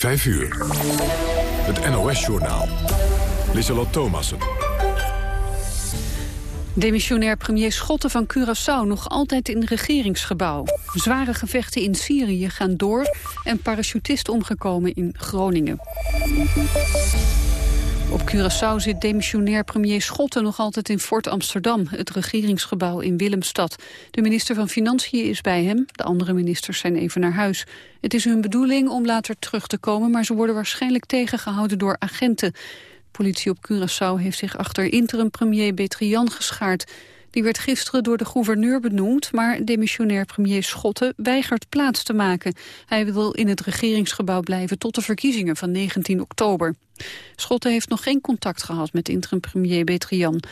5 uur. Het NOS-journaal. Lissalot Thomassen. Demissionair premier Schotten van Curaçao nog altijd in regeringsgebouw. Zware gevechten in Syrië gaan door en parachutist omgekomen in Groningen. Op Curaçao zit demissionair premier Schotten nog altijd in Fort Amsterdam, het regeringsgebouw in Willemstad. De minister van Financiën is bij hem, de andere ministers zijn even naar huis. Het is hun bedoeling om later terug te komen, maar ze worden waarschijnlijk tegengehouden door agenten. politie op Curaçao heeft zich achter interim premier Betrian geschaard. Die werd gisteren door de gouverneur benoemd, maar demissionair premier Schotten weigert plaats te maken. Hij wil in het regeringsgebouw blijven tot de verkiezingen van 19 oktober. Schotten heeft nog geen contact gehad met interim premier Betrian.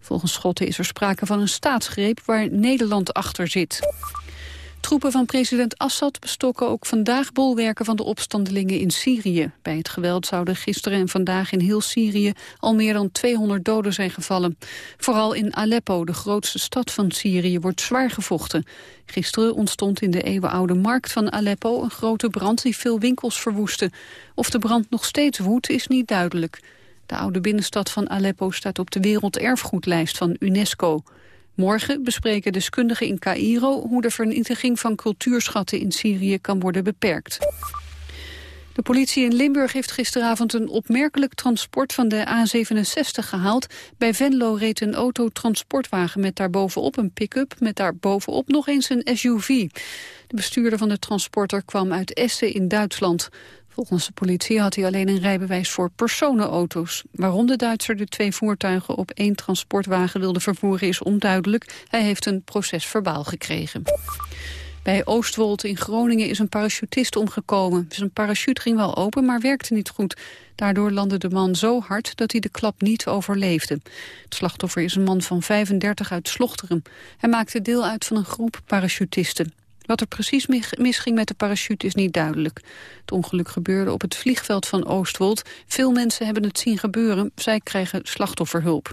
Volgens Schotten is er sprake van een staatsgreep waar Nederland achter zit. Troepen van president Assad bestokken ook vandaag bolwerken van de opstandelingen in Syrië. Bij het geweld zouden gisteren en vandaag in heel Syrië al meer dan 200 doden zijn gevallen. Vooral in Aleppo, de grootste stad van Syrië, wordt zwaar gevochten. Gisteren ontstond in de eeuwenoude markt van Aleppo een grote brand die veel winkels verwoestte. Of de brand nog steeds woedt is niet duidelijk. De oude binnenstad van Aleppo staat op de werelderfgoedlijst van UNESCO. Morgen bespreken deskundigen in Cairo hoe de vernietiging van cultuurschatten in Syrië kan worden beperkt. De politie in Limburg heeft gisteravond een opmerkelijk transport van de A67 gehaald. Bij Venlo reed een autotransportwagen met daarbovenop een pick-up... met daarbovenop nog eens een SUV. De bestuurder van de transporter kwam uit Essen in Duitsland. Volgens de politie had hij alleen een rijbewijs voor personenauto's. Waarom de Duitser de twee voertuigen op één transportwagen wilde vervoeren is onduidelijk. Hij heeft een proces verbaal gekregen. Bij Oostwold in Groningen is een parachutist omgekomen. Zijn parachute ging wel open, maar werkte niet goed. Daardoor landde de man zo hard dat hij de klap niet overleefde. Het slachtoffer is een man van 35 uit Slochteren. Hij maakte deel uit van een groep parachutisten. Wat er precies misging met de parachute is niet duidelijk. Het ongeluk gebeurde op het vliegveld van Oostwold. Veel mensen hebben het zien gebeuren. Zij krijgen slachtofferhulp.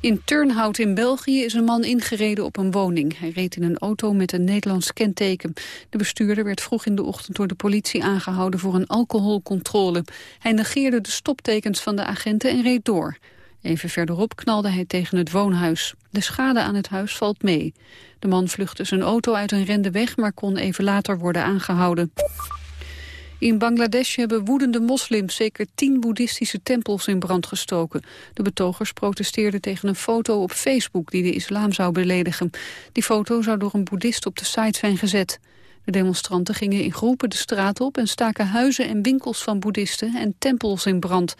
In Turnhout in België is een man ingereden op een woning. Hij reed in een auto met een Nederlands kenteken. De bestuurder werd vroeg in de ochtend door de politie aangehouden voor een alcoholcontrole. Hij negeerde de stoptekens van de agenten en reed door. Even verderop knalde hij tegen het woonhuis. De schade aan het huis valt mee. De man vluchtte zijn auto uit en rende weg, maar kon even later worden aangehouden. In Bangladesh hebben woedende moslims zeker tien boeddhistische tempels in brand gestoken. De betogers protesteerden tegen een foto op Facebook die de islam zou beledigen. Die foto zou door een boeddhist op de site zijn gezet. De demonstranten gingen in groepen de straat op en staken huizen en winkels van boeddhisten en tempels in brand.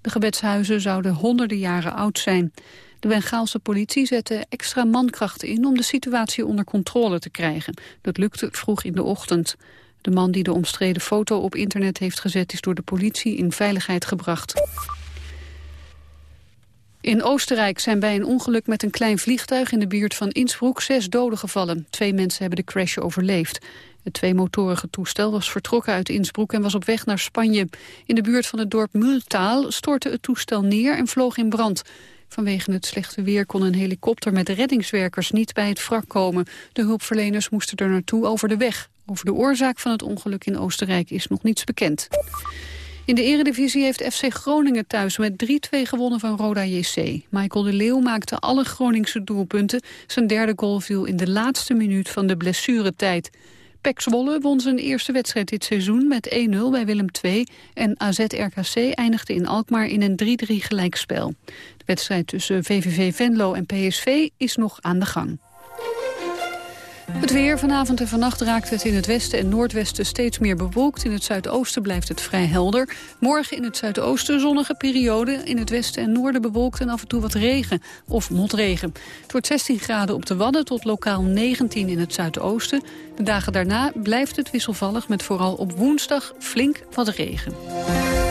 De gebedshuizen zouden honderden jaren oud zijn. De Bengaalse politie zette extra mankrachten in om de situatie onder controle te krijgen. Dat lukte vroeg in de ochtend. De man die de omstreden foto op internet heeft gezet is door de politie in veiligheid gebracht. In Oostenrijk zijn bij een ongeluk met een klein vliegtuig in de buurt van Innsbruck zes doden gevallen. Twee mensen hebben de crash overleefd. Het tweemotorige toestel was vertrokken uit Innsbruck en was op weg naar Spanje. In de buurt van het dorp Multaal stortte het toestel neer en vloog in brand. Vanwege het slechte weer kon een helikopter met reddingswerkers niet bij het wrak komen. De hulpverleners moesten er naartoe over de weg. Over de oorzaak van het ongeluk in Oostenrijk is nog niets bekend. In de eredivisie heeft FC Groningen thuis met 3-2 gewonnen van Roda JC. Michael de Leeuw maakte alle Groningse doelpunten. Zijn derde goal viel in de laatste minuut van de blessuretijd. PEC Zwolle won zijn eerste wedstrijd dit seizoen met 1-0 bij Willem II... en AZ-RKC eindigde in Alkmaar in een 3-3 gelijkspel. De wedstrijd tussen VVV Venlo en PSV is nog aan de gang. Het weer vanavond en vannacht raakt het in het westen en noordwesten steeds meer bewolkt. In het zuidoosten blijft het vrij helder. Morgen in het zuidoosten zonnige periode. In het westen en noorden bewolkt en af en toe wat regen of motregen. Het wordt 16 graden op de Wadden tot lokaal 19 in het zuidoosten. De dagen daarna blijft het wisselvallig met vooral op woensdag flink wat regen.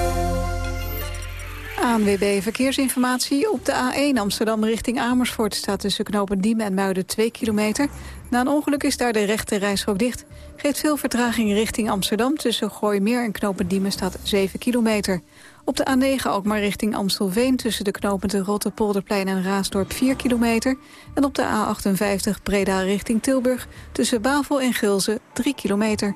ANWB Verkeersinformatie. Op de A1 Amsterdam richting Amersfoort staat tussen knopen Diemen en Muiden 2 kilometer. Na een ongeluk is daar de rechte reisrook dicht. Geeft veel vertraging richting Amsterdam. Tussen Gooimeer en knopen Diemen staat 7 kilometer. Op de A9 ook maar richting Amstelveen tussen de knopen Rotterpolderplein en Raasdorp 4 kilometer. En op de A58 Breda richting Tilburg tussen Bavel en Gilze 3 kilometer.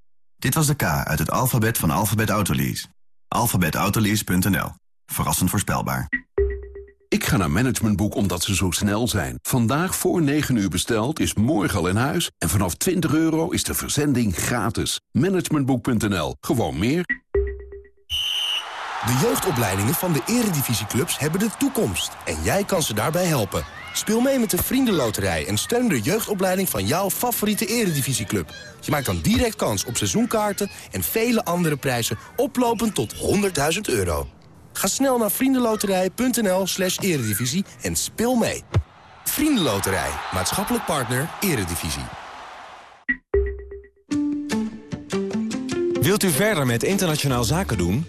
Dit was de K uit het alfabet van Alphabet Autolease. Alphabetautolease.nl. Verrassend voorspelbaar. Ik ga naar Managementboek omdat ze zo snel zijn. Vandaag voor 9 uur besteld is morgen al in huis. En vanaf 20 euro is de verzending gratis. Managementboek.nl. Gewoon meer. De jeugdopleidingen van de eredivisieclubs hebben de toekomst. En jij kan ze daarbij helpen. Speel mee met de Vriendenloterij en steun de jeugdopleiding van jouw favoriete eredivisieclub. Je maakt dan direct kans op seizoenkaarten en vele andere prijzen oplopend tot 100.000 euro. Ga snel naar vriendenloterij.nl slash eredivisie en speel mee. Vriendenloterij, maatschappelijk partner, eredivisie. Wilt u verder met internationaal zaken doen?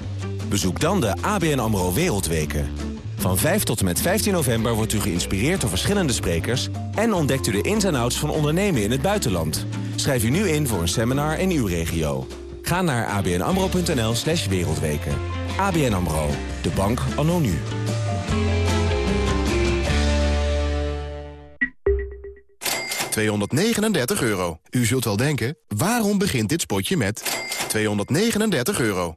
Bezoek dan de ABN AMRO Wereldweken. Van 5 tot en met 15 november wordt u geïnspireerd door verschillende sprekers... en ontdekt u de ins en outs van ondernemen in het buitenland. Schrijf u nu in voor een seminar in uw regio. Ga naar abnamro.nl slash wereldweken. ABN AMRO, de bank anno nu. ...239 euro. U zult wel denken, waarom begint dit spotje met 239 euro?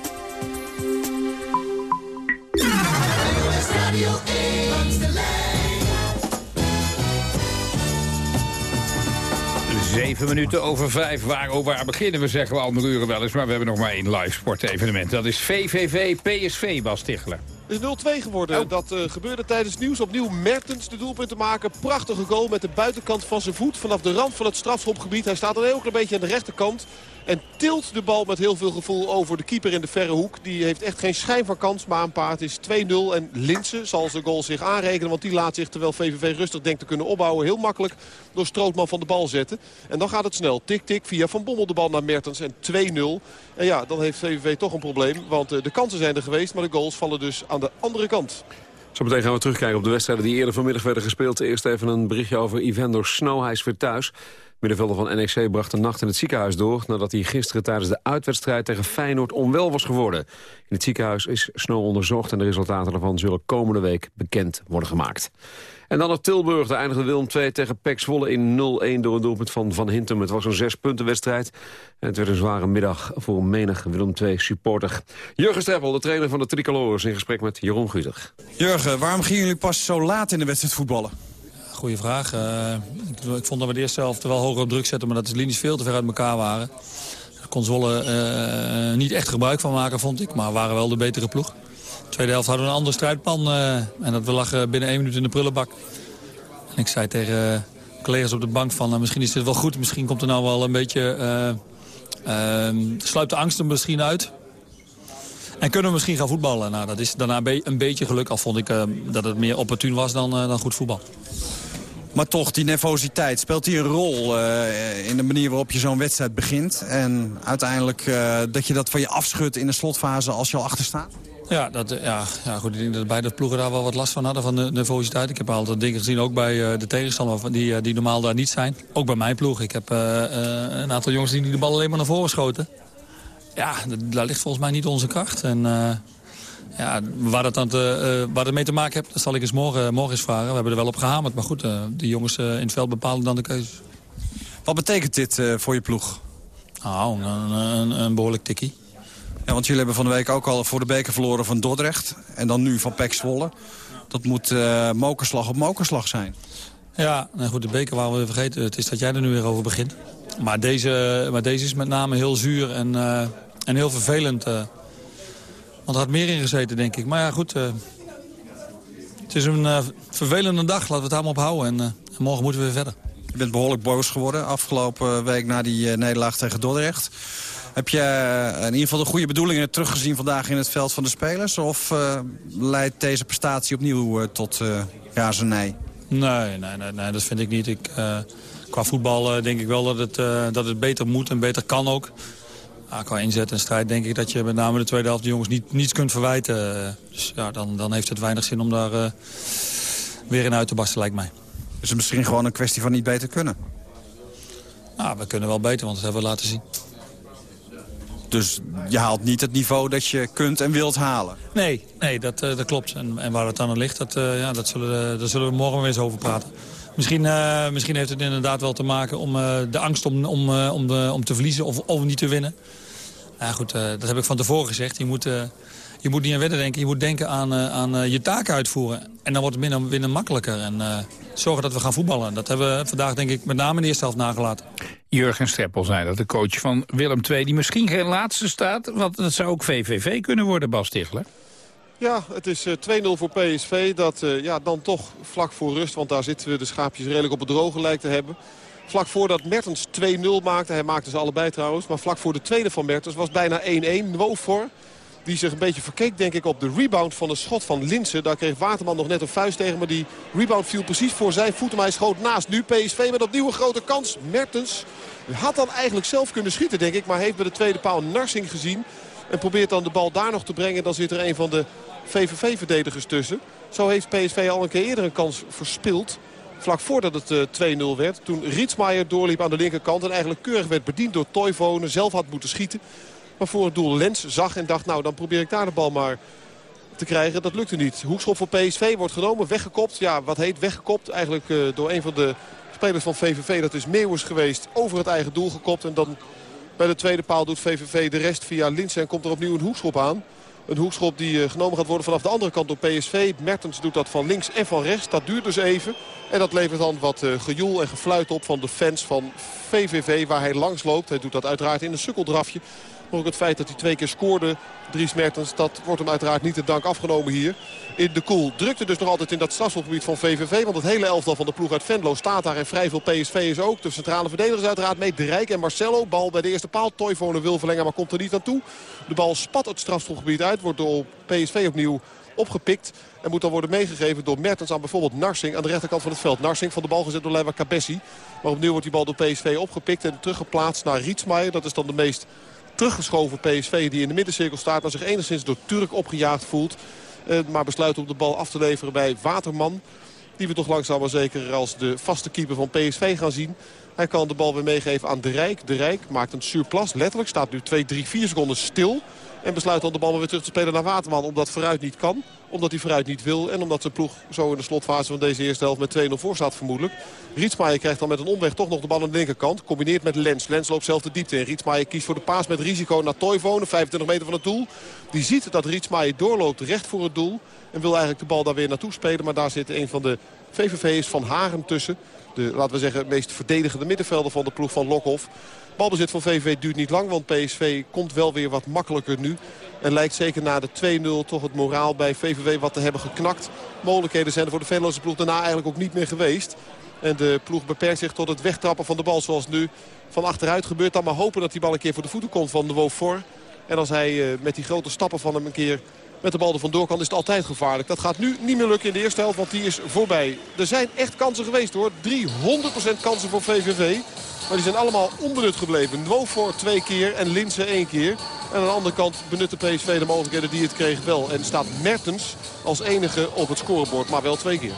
Zeven minuten over vijf. Waar, waar beginnen we, zeggen we andere uren wel eens. Maar we hebben nog maar één live sportevenement. Dat is VVV PSV, Bas Tichler. Het is 0-2 geworden. Oh. Dat uh, gebeurde tijdens nieuws. Opnieuw Mertens de doelpunten maken. Prachtige goal met de buitenkant van zijn voet. Vanaf de rand van het strafschopgebied. Hij staat een heel klein beetje aan de rechterkant. En tilt de bal met heel veel gevoel over de keeper in de verre hoek. Die heeft echt geen schijn van kans. Maar een paard is 2-0. En Linsen zal zijn goal zich aanrekenen. Want die laat zich terwijl VVV rustig denkt te kunnen opbouwen. Heel makkelijk door Strootman van de bal zetten. En dan gaat het snel. Tik-tik via Van Bommel de bal naar Mertens. En 2-0. En ja, dan heeft VVV toch een probleem. Want uh, de kansen zijn er geweest. Maar de goals vallen dus aan de andere kant. Zometeen gaan we terugkijken op de wedstrijden die eerder vanmiddag werden gespeeld. Eerst even een berichtje over Evander Snow. Hij weer thuis. Middenvelder van NEC bracht de nacht in het ziekenhuis door... nadat hij gisteren tijdens de uitwedstrijd tegen Feyenoord onwel was geworden. In het ziekenhuis is Snow onderzocht... en de resultaten daarvan zullen komende week bekend worden gemaakt. En dan naar Tilburg. Daar eindigde Willem 2 tegen Pek Zwolle in 0-1 door een doelpunt van Van Hintem. Het was een zespuntenwedstrijd. En het werd een zware middag voor menig Willem 2 supporter. Jurgen Streppel, de trainer van de Tricolores, in gesprek met Jeroen Guter. Jurgen, waarom gingen jullie pas zo laat in de wedstrijd voetballen? Goeie vraag. Uh, ik, vond dat we de eerste helft wel hoger op druk zetten... maar dat de linies veel te ver uit elkaar waren. Kon Zwolle uh, niet echt gebruik van maken, vond ik. Maar waren wel de betere ploeg. De tweede helft hadden we een andere strijdplan. Uh, en dat we lagen binnen één minuut in de prullenbak. En ik zei tegen collega's op de bank van... misschien is dit wel goed, misschien komt er nou wel een beetje... sluipt de angst er misschien uit. En kunnen we misschien gaan voetballen. Nou, dat is daarna een beetje geluk. Al vond ik dat het meer opportun was dan, dan goed voetbal. Maar toch, die nervositeit, speelt die een rol uh, in de manier waarop je zo'n wedstrijd begint? En uiteindelijk dat je dat van je afschudt in de slotfase als je al achter staat? Ja, dat, ja, ja goed, ik denk dat beide ploegen daar wel wat last van hadden, van de nervositeit. Ik heb altijd dingen gezien, ook bij de tegenstander, die, die normaal daar niet zijn. Ook bij mijn ploeg. Ik heb een aantal jongens die de bal alleen maar naar voren schoten. Ja, daar ligt volgens mij niet onze kracht. En ja, waar het, aan te, uh, waar het mee te maken heeft, dat zal ik eens morgen, morgen eens vragen. We hebben er wel op gehamerd, maar goed, uh, de jongens in het veld bepalen dan de keuzes. Wat betekent dit voor je ploeg? Nou, een, een, een behoorlijk tikkie. Ja, want jullie hebben van de week ook al voor de beker verloren van Dordrecht. En dan nu van Pek Zwolle. Dat moet mokerslag op mokerslag zijn. Ja, nou goed, de beker waar we vergeten. Het is dat jij er nu weer over begint. Maar deze, maar deze is met name heel zuur en, uh, en heel vervelend. Want er had meer in gezeten, denk ik. Maar ja, goed. het is een vervelende dag. Laten we het allemaal ophouden. En, en morgen moeten we weer verder. Je bent behoorlijk boos geworden afgelopen week na die nederlaag tegen Dordrecht. Heb je in ieder geval de goede bedoelingen teruggezien vandaag in het veld van de spelers? Of leidt deze prestatie opnieuw tot razernij? Nee, nee, nee, nee, dat vind ik niet. Ik, qua voetbal denk ik wel dat het, dat het beter moet en beter kan ook. Qua inzet en strijd denk ik dat je met name de tweede helft de jongens niet, niets kunt verwijten. Dus ja, dan, dan heeft het weinig zin om daar uh, weer in uit te barsten, lijkt mij. Is het misschien gewoon een kwestie van niet beter kunnen? Nou, we kunnen wel beter, want dat hebben we laten zien. Dus je haalt niet het niveau dat je kunt en wilt halen? Nee, nee dat, uh, dat klopt. En, en, waar het dan aan ligt, dat, uh, ja, dat zullen, daar zullen we morgen weer eens over praten. Misschien, uh, misschien heeft het inderdaad wel te maken om de angst om, om, om, de, om te verliezen of, of niet te winnen. Ja, goed, dat heb ik van tevoren gezegd. Je moet, je moet niet aan winnen denken, je moet denken aan, aan je taken uitvoeren. En dan wordt het winnen, winnen makkelijker. En zorgen dat we gaan voetballen. Dat hebben we vandaag denk ik met name in de eerste helft nagelaten. Jurgen Streppel zei dat, de coach van Willem II... die misschien geen laatste staat, want dat zou ook VVV kunnen worden, Bas Tichler. Ja, het is 2-0 voor PSV. Dat uh, ja, dan toch vlak voor rust, want daar zitten we de schaapjes redelijk op het droge lijkt te hebben. Vlak voordat Mertens 2-0 maakte, hij maakte ze allebei trouwens... maar vlak voor de tweede van Mertens was bijna 1-1. Nwofor, die zich een beetje verkeek denk ik op de rebound van een schot van Linsen. Daar kreeg Waterman nog net een vuist tegen. Maar die rebound viel precies voor zijn voeten. Maar hij schoot naast. Nu PSV met opnieuw een grote kans. Mertens had dan eigenlijk zelf kunnen schieten denk ik. Maar heeft bij de tweede paal Narsing gezien. En probeert dan de bal daar nog te brengen. Dan zit er een van de VVV-verdedigers tussen. Zo heeft PSV al een keer eerder een kans verspeeld. Vlak voordat het uh, 2-0 werd. Toen Rietsmaier doorliep aan de linkerkant. En eigenlijk keurig werd bediend door Toivonen. Zelf had moeten schieten. Maar voor het doel Lens zag en dacht, nou dan probeer ik daar de bal maar te krijgen. Dat lukte niet. Hoekschop voor PSV wordt genomen, weggekopt. Ja, wat heet weggekopt? Eigenlijk uh, door een van de spelers van VVV, dat is Meeuwers geweest, over het eigen doel gekopt. En dan bij de tweede paal doet VVV de rest via Linsen en komt er opnieuw een hoekschop aan. Een hoekschop die uh, genomen gaat worden vanaf de andere kant door PSV. Mertens doet dat van links en van rechts. Dat duurt dus even. En dat levert dan wat uh, gejoel en gefluit op van de fans van VVV waar hij langs loopt. Hij doet dat uiteraard in een sukkeldrafje. Maar ook het feit dat hij twee keer scoorde, Dries Mertens, dat wordt hem uiteraard niet de dank afgenomen hier. In de koel drukte dus nog altijd in dat strafschopgebied van VVV. Want het hele elftal van de ploeg uit Venlo staat daar. En vrij veel PSV is ook. De centrale verdedigers uiteraard mee. De Rijk en Marcelo. Bal bij de eerste paal. Toivonen wil verlengen, maar komt er niet aan toe. De bal spat het strafschopgebied uit. Wordt door PSV opnieuw opgepikt. En moet dan worden meegegeven door Mertens aan bijvoorbeeld Narsing aan de rechterkant van het veld. Narsing van de bal gezet door Leiva Cabessi. Maar opnieuw wordt die bal door PSV opgepikt en teruggeplaatst naar Rietsmaier. Dat is dan de meest teruggeschoven PSV die in de middencirkel staat. En zich enigszins door Turk opgejaagd voelt. Eh, maar besluit om de bal af te leveren bij Waterman. Die we toch langzaam maar zeker als de vaste keeper van PSV gaan zien. Hij kan de bal weer meegeven aan De Rijk. De Rijk maakt een surplus. Letterlijk staat nu 2, 3, 4 seconden stil. En besluit dan de bal weer terug te spelen naar Waterman. Omdat vooruit niet kan. Omdat hij vooruit niet wil. En omdat zijn ploeg zo in de slotfase van deze eerste helft met 2-0 voor staat vermoedelijk. Rietsmaier krijgt dan met een omweg toch nog de bal aan de linkerkant. Combineert met Lens. Lens loopt zelf de diepte in. Rietsmaier kiest voor de paas met risico naar Toivonen. 25 meter van het doel. Die ziet dat Rietsmaier doorloopt recht voor het doel. En wil eigenlijk de bal daar weer naartoe spelen. Maar daar zit een van de VVV's van Haren tussen. De, laten we zeggen, meest verdedigende middenvelder van de ploeg van Lokhoff. Balbezit van VV duurt niet lang, want PSV komt wel weer wat makkelijker nu. En lijkt zeker na de 2-0 toch het moraal bij VVV wat te hebben geknakt. Mogelijkheden zijn er voor de Venloze ploeg daarna eigenlijk ook niet meer geweest. En de ploeg beperkt zich tot het wegtrappen van de bal zoals nu van achteruit gebeurt. Dan maar hopen dat die bal een keer voor de voeten komt van de Wofor. En als hij met die grote stappen van hem een keer met de bal er vandoor kan, is het altijd gevaarlijk. Dat gaat nu niet meer lukken in de eerste helft, want die is voorbij. Er zijn echt kansen geweest hoor. 300% kansen voor VVV. Maar die zijn allemaal onbenut gebleven. voor twee keer en Linse één keer. En aan de andere kant benutte PSV de mogelijkheden die het kreeg wel. En staat Mertens als enige op het scorebord, maar wel twee keer.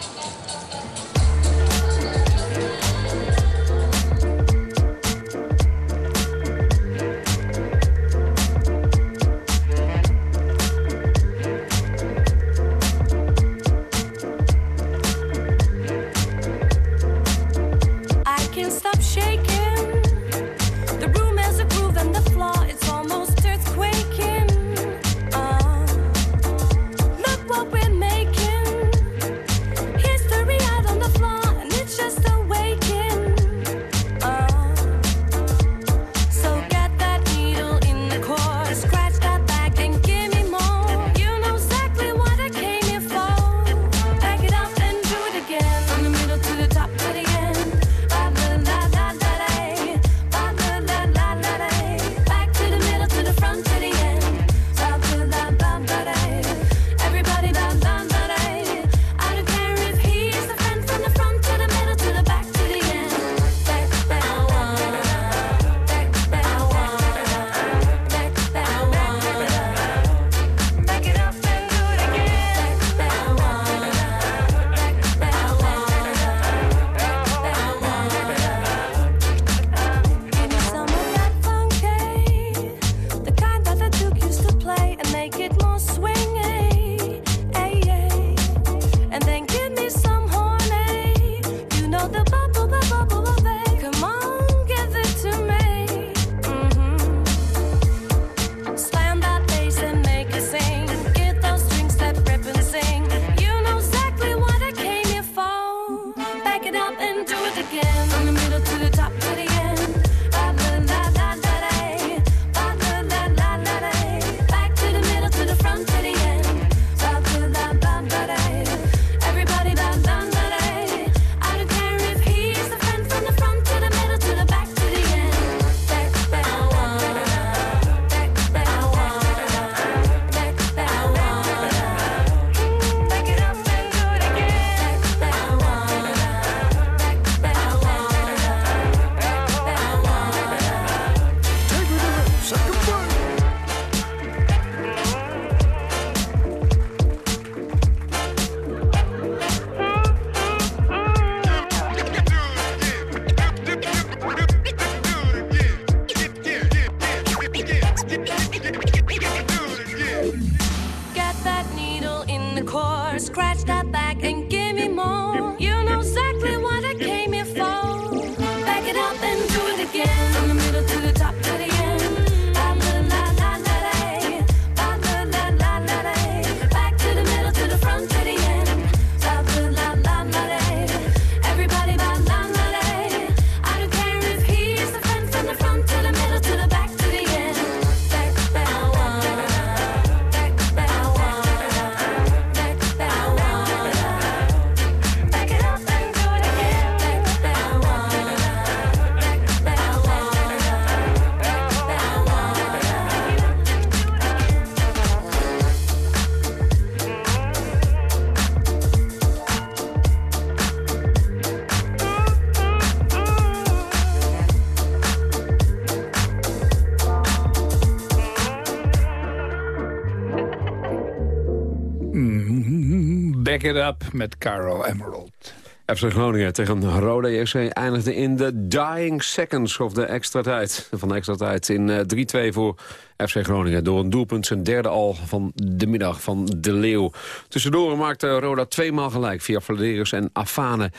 Back It Up met Caro Emerald. FC Groningen tegen Roda JC eindigde in de dying seconds of de extra tijd. Van de extra tijd in 3-2 eh, voor FC Groningen. Door een doelpunt zijn derde al van de middag van De Leeuw. Tussendoor maakte Roda tweemaal gelijk via Vladeris en Afane.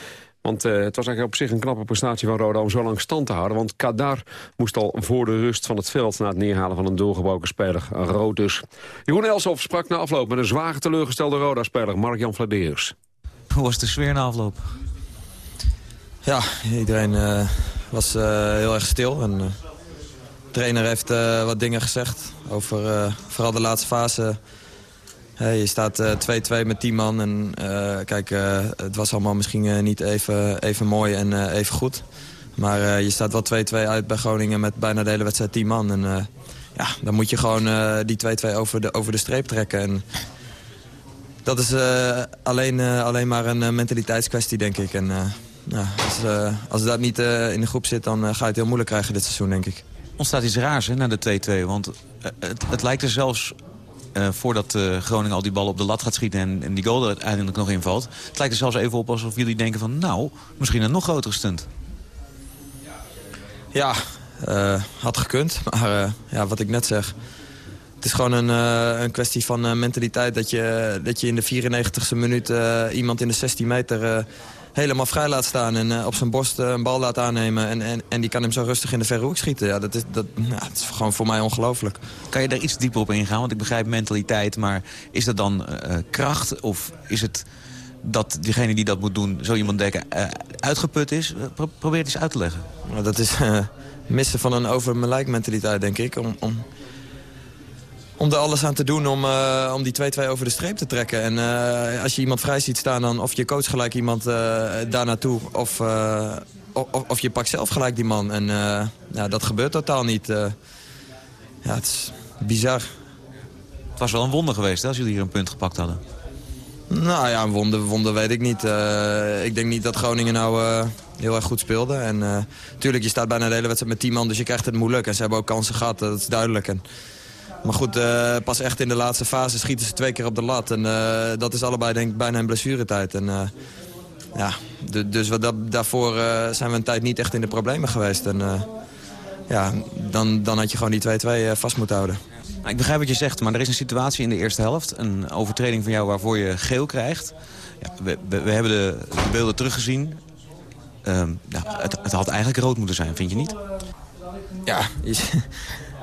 Want uh, het was eigenlijk op zich een knappe prestatie van Roda om zo lang stand te houden. Want Kadar moest al voor de rust van het veld na het neerhalen van een doorgebroken speler. Rood dus. Jeroen Elshoff sprak na afloop met een zwaar teleurgestelde Roda-speler Mark-Jan Vladeris. Hoe was de sfeer na afloop? Ja, iedereen uh, was uh, heel erg stil. En, de trainer heeft wat dingen gezegd over vooral de laatste fase je staat 2-2 uh, met 10 man. En uh, kijk, uh, het was allemaal misschien niet even, even mooi en even goed. Maar je staat wel 2-2 uit bij Groningen met bijna de hele wedstrijd 10 man. En ja, dan moet je gewoon die 2-2 over de, over de streep trekken. En dat is alleen, alleen maar een mentaliteitskwestie, denk ik. En ja, als, als dat niet in de groep zit, dan ga je het heel moeilijk krijgen dit seizoen, denk ik. Ontstaat iets raars hè, na de 2-2, want het, het lijkt er zelfs uh, voordat uh, Groningen al die bal op de lat gaat schieten en, en, die goal er uiteindelijk nog invalt. Het lijkt er zelfs even op alsof jullie denken van nou, misschien een nog grotere stunt. Ja, uh, had gekund. Maar ja, wat ik net zeg. Het is gewoon een, een kwestie van mentaliteit dat je, dat je in de 94ste minuut iemand in de 16 meter helemaal vrij laat staan en uh, op zijn borst uh, een bal laat aannemen. En, en, en die kan hem zo rustig in de verre hoek schieten. Ja, dat, is, dat, is gewoon voor mij ongelooflijk. Kan je daar iets dieper op ingaan? Want ik begrijp mentaliteit, maar is dat dan uh, kracht? Of is het dat diegene die dat moet doen, zo iemand denken, uitgeput is? Pro probeer het eens uit te leggen. Nou, dat is missen van een over mijn mentaliteit, denk ik. Om, om om er alles aan te doen om, uh, om die 2-2 over de streep te trekken. En uh, als je iemand vrij ziet staan, dan of je coach gelijk iemand uh, daar naartoe... Of, of, of, je pakt zelf gelijk die man. En ja, dat gebeurt totaal niet. ja, het is bizar. Het was wel een wonder geweest hè, als jullie hier een punt gepakt hadden. Nou ja, een wonder, wonder weet ik niet. ik denk niet dat Groningen nou heel erg goed speelde. En natuurlijk, je staat bijna de hele wedstrijd met 10 man, dus je krijgt het moeilijk. En ze hebben ook kansen gehad, dat is duidelijk. En, maar goed, uh, pas echt in de laatste fase schieten ze twee keer op de lat. En uh, dat is allebei denk ik bijna een blessuretijd. En, uh, ja, dus wat dat, daarvoor zijn we een tijd niet echt in de problemen geweest. En ja, dan, dan had je gewoon die 2-2 vast moeten houden. Nou, ik begrijp wat je zegt, maar er is een situatie in de eerste helft. Een overtreding van jou waarvoor je geel krijgt. Ja, we, we, we, hebben de, de, beelden teruggezien. Ehm, ja, het, het had eigenlijk rood moeten zijn, vind je niet? Ja,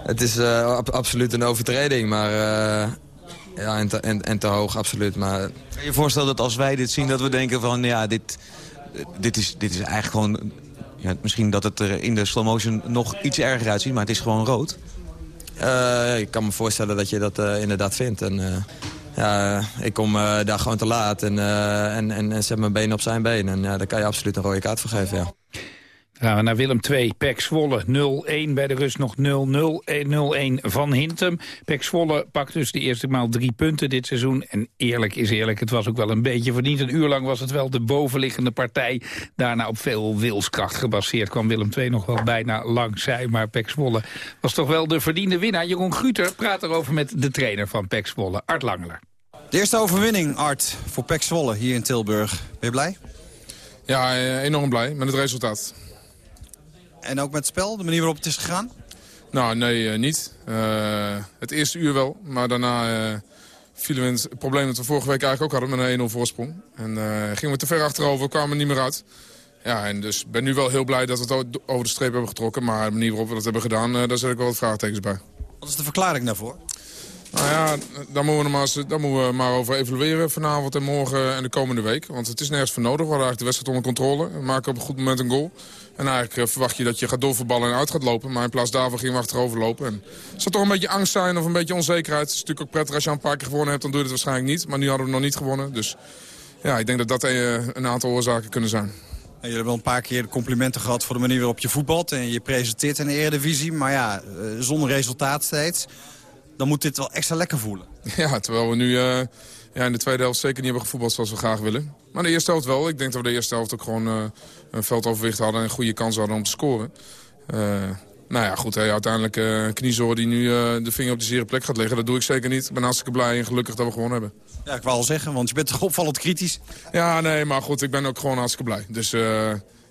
het is uh, absoluut een overtreding, maar... Uh, ja, en te, en, en te hoog, absoluut. Maar... Kan je je voorstellen dat als wij dit zien, dat we denken van... ja, dit, dit, is, dit is eigenlijk gewoon... Ja, misschien dat het er in de slow motion nog iets erger uitziet, maar het is gewoon rood. Uh, ik kan me voorstellen dat je dat inderdaad vindt. En, ja, ik kom daar gewoon te laat en, en, en, en zet mijn been op zijn been. En ja, daar kan je absoluut een rode kaart voor geven, ja gaan we naar Willem 2. Pek Zwolle 0-1 bij de rust nog 0-0. 0-1 van Hintem. Pek Zwolle pakt dus de eerste maal drie punten dit seizoen. En eerlijk is eerlijk, het was ook wel een beetje verdiend. Een uur lang was het wel de bovenliggende partij. Daarna op veel wilskracht gebaseerd kwam Willem 2 nog wel bijna langzij. Maar Pek Zwolle was toch wel de verdiende winnaar. Jeroen Gruter praat erover met de trainer van Pek Zwolle, Art Langeler. De eerste overwinning, Art, voor Pek Zwolle hier in Tilburg. Ben je blij? Ja, eh, enorm blij met het resultaat. En ook met het spel, de manier waarop het is gegaan? Nou, nee, uh, niet. Uh, het eerste uur wel, maar daarna uh, vielen we in het probleem dat we vorige week eigenlijk ook hadden met een 1-0 voorsprong. En gingen we te ver achterover, kwamen niet meer uit. Ja, en dus ben nu wel heel blij dat we het over de streep hebben getrokken. Maar de manier waarop we dat hebben gedaan, daar zet ik wel wat vraagtekens bij. Wat is de verklaring daarvoor? Nou ja, daar moeten, we maar, daar moeten we maar over evalueren vanavond en morgen en de komende week. Want het is nergens voor nodig. We hadden eigenlijk de wedstrijd onder controle. We maken op een goed moment een goal. En eigenlijk eh, verwacht je dat je gaat doorverballen en uit gaat lopen. Maar in plaats daarvan gingen we achterover lopen. En er toch een beetje angst zijn of een beetje onzekerheid. Het is natuurlijk ook prettig als je een paar keer gewonnen hebt. Dan doe je het waarschijnlijk niet. Maar nu hadden we nog niet gewonnen. Dus ja, ik denk dat dat eh, een aantal oorzaken kunnen zijn. Jullie hebben wel een paar keer complimenten gehad voor de manier waarop je voetbalt. En je presenteert in de Eredivisie. Maar ja, eh, zonder resultaat steeds. Dan moet dit wel extra lekker voelen. Ja, terwijl we nu ja, in de tweede helft zeker niet hebben gevoetbald zoals we graag willen. Maar de eerste helft wel. Ik denk dat we de eerste helft ook gewoon uh, een veldoverwicht hadden... en een goede kans hadden om te scoren. Uh, Nou ja, goed, hey, uiteindelijk uh, kniezoor die nu de vinger op de zere plek gaat leggen. Dat doe ik zeker niet. Ik ben hartstikke blij en gelukkig dat we gewonnen hebben. Ja, ik wou al zeggen, want je bent toch opvallend kritisch. Ja, nee, maar goed, ik ben ook gewoon hartstikke blij. Dus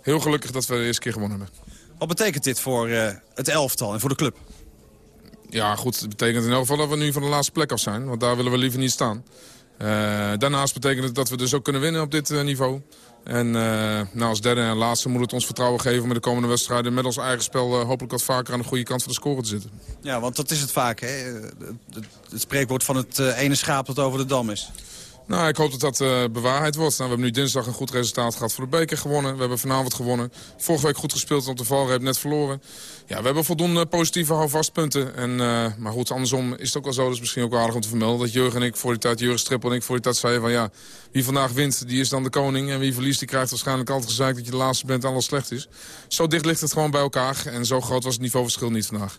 heel gelukkig dat we de eerste keer gewonnen hebben. Wat betekent dit voor het elftal en voor de club? Ja, goed, het betekent in elk geval dat we nu van de laatste plek af zijn. Want daar willen we liever niet staan. daarnaast betekent het dat we dus ook kunnen winnen op dit niveau. En uh, nou, als derde en laatste moet het ons vertrouwen geven met de komende wedstrijden... met ons eigen spel hopelijk wat vaker aan de goede kant van de score te zitten. Ja, want dat is het vaak, hè? Het, spreekwoord van het ene schaap dat over de dam is. Nou, ik hoop dat dat uh, bewaarheid wordt. Nou, we hebben nu dinsdag een goed resultaat gehad voor de beker gewonnen. We hebben vanavond gewonnen. Vorige week goed gespeeld op de valreep, net verloren. Ja, we hebben voldoende positieve houvastpunten. En, uh, maar goed, andersom is het ook wel zo, is misschien ook aardig om te vermelden... dat Jurgen en ik voor die tijd, Jurgen Strippel en ik voor die tijd zeiden van... ja, wie vandaag wint, die is dan de koning. En wie verliest, die krijgt waarschijnlijk altijd gezegd dat je de laatste bent en alles slecht is. Zo dicht ligt het gewoon bij elkaar. En zo groot was het niveauverschil niet vandaag.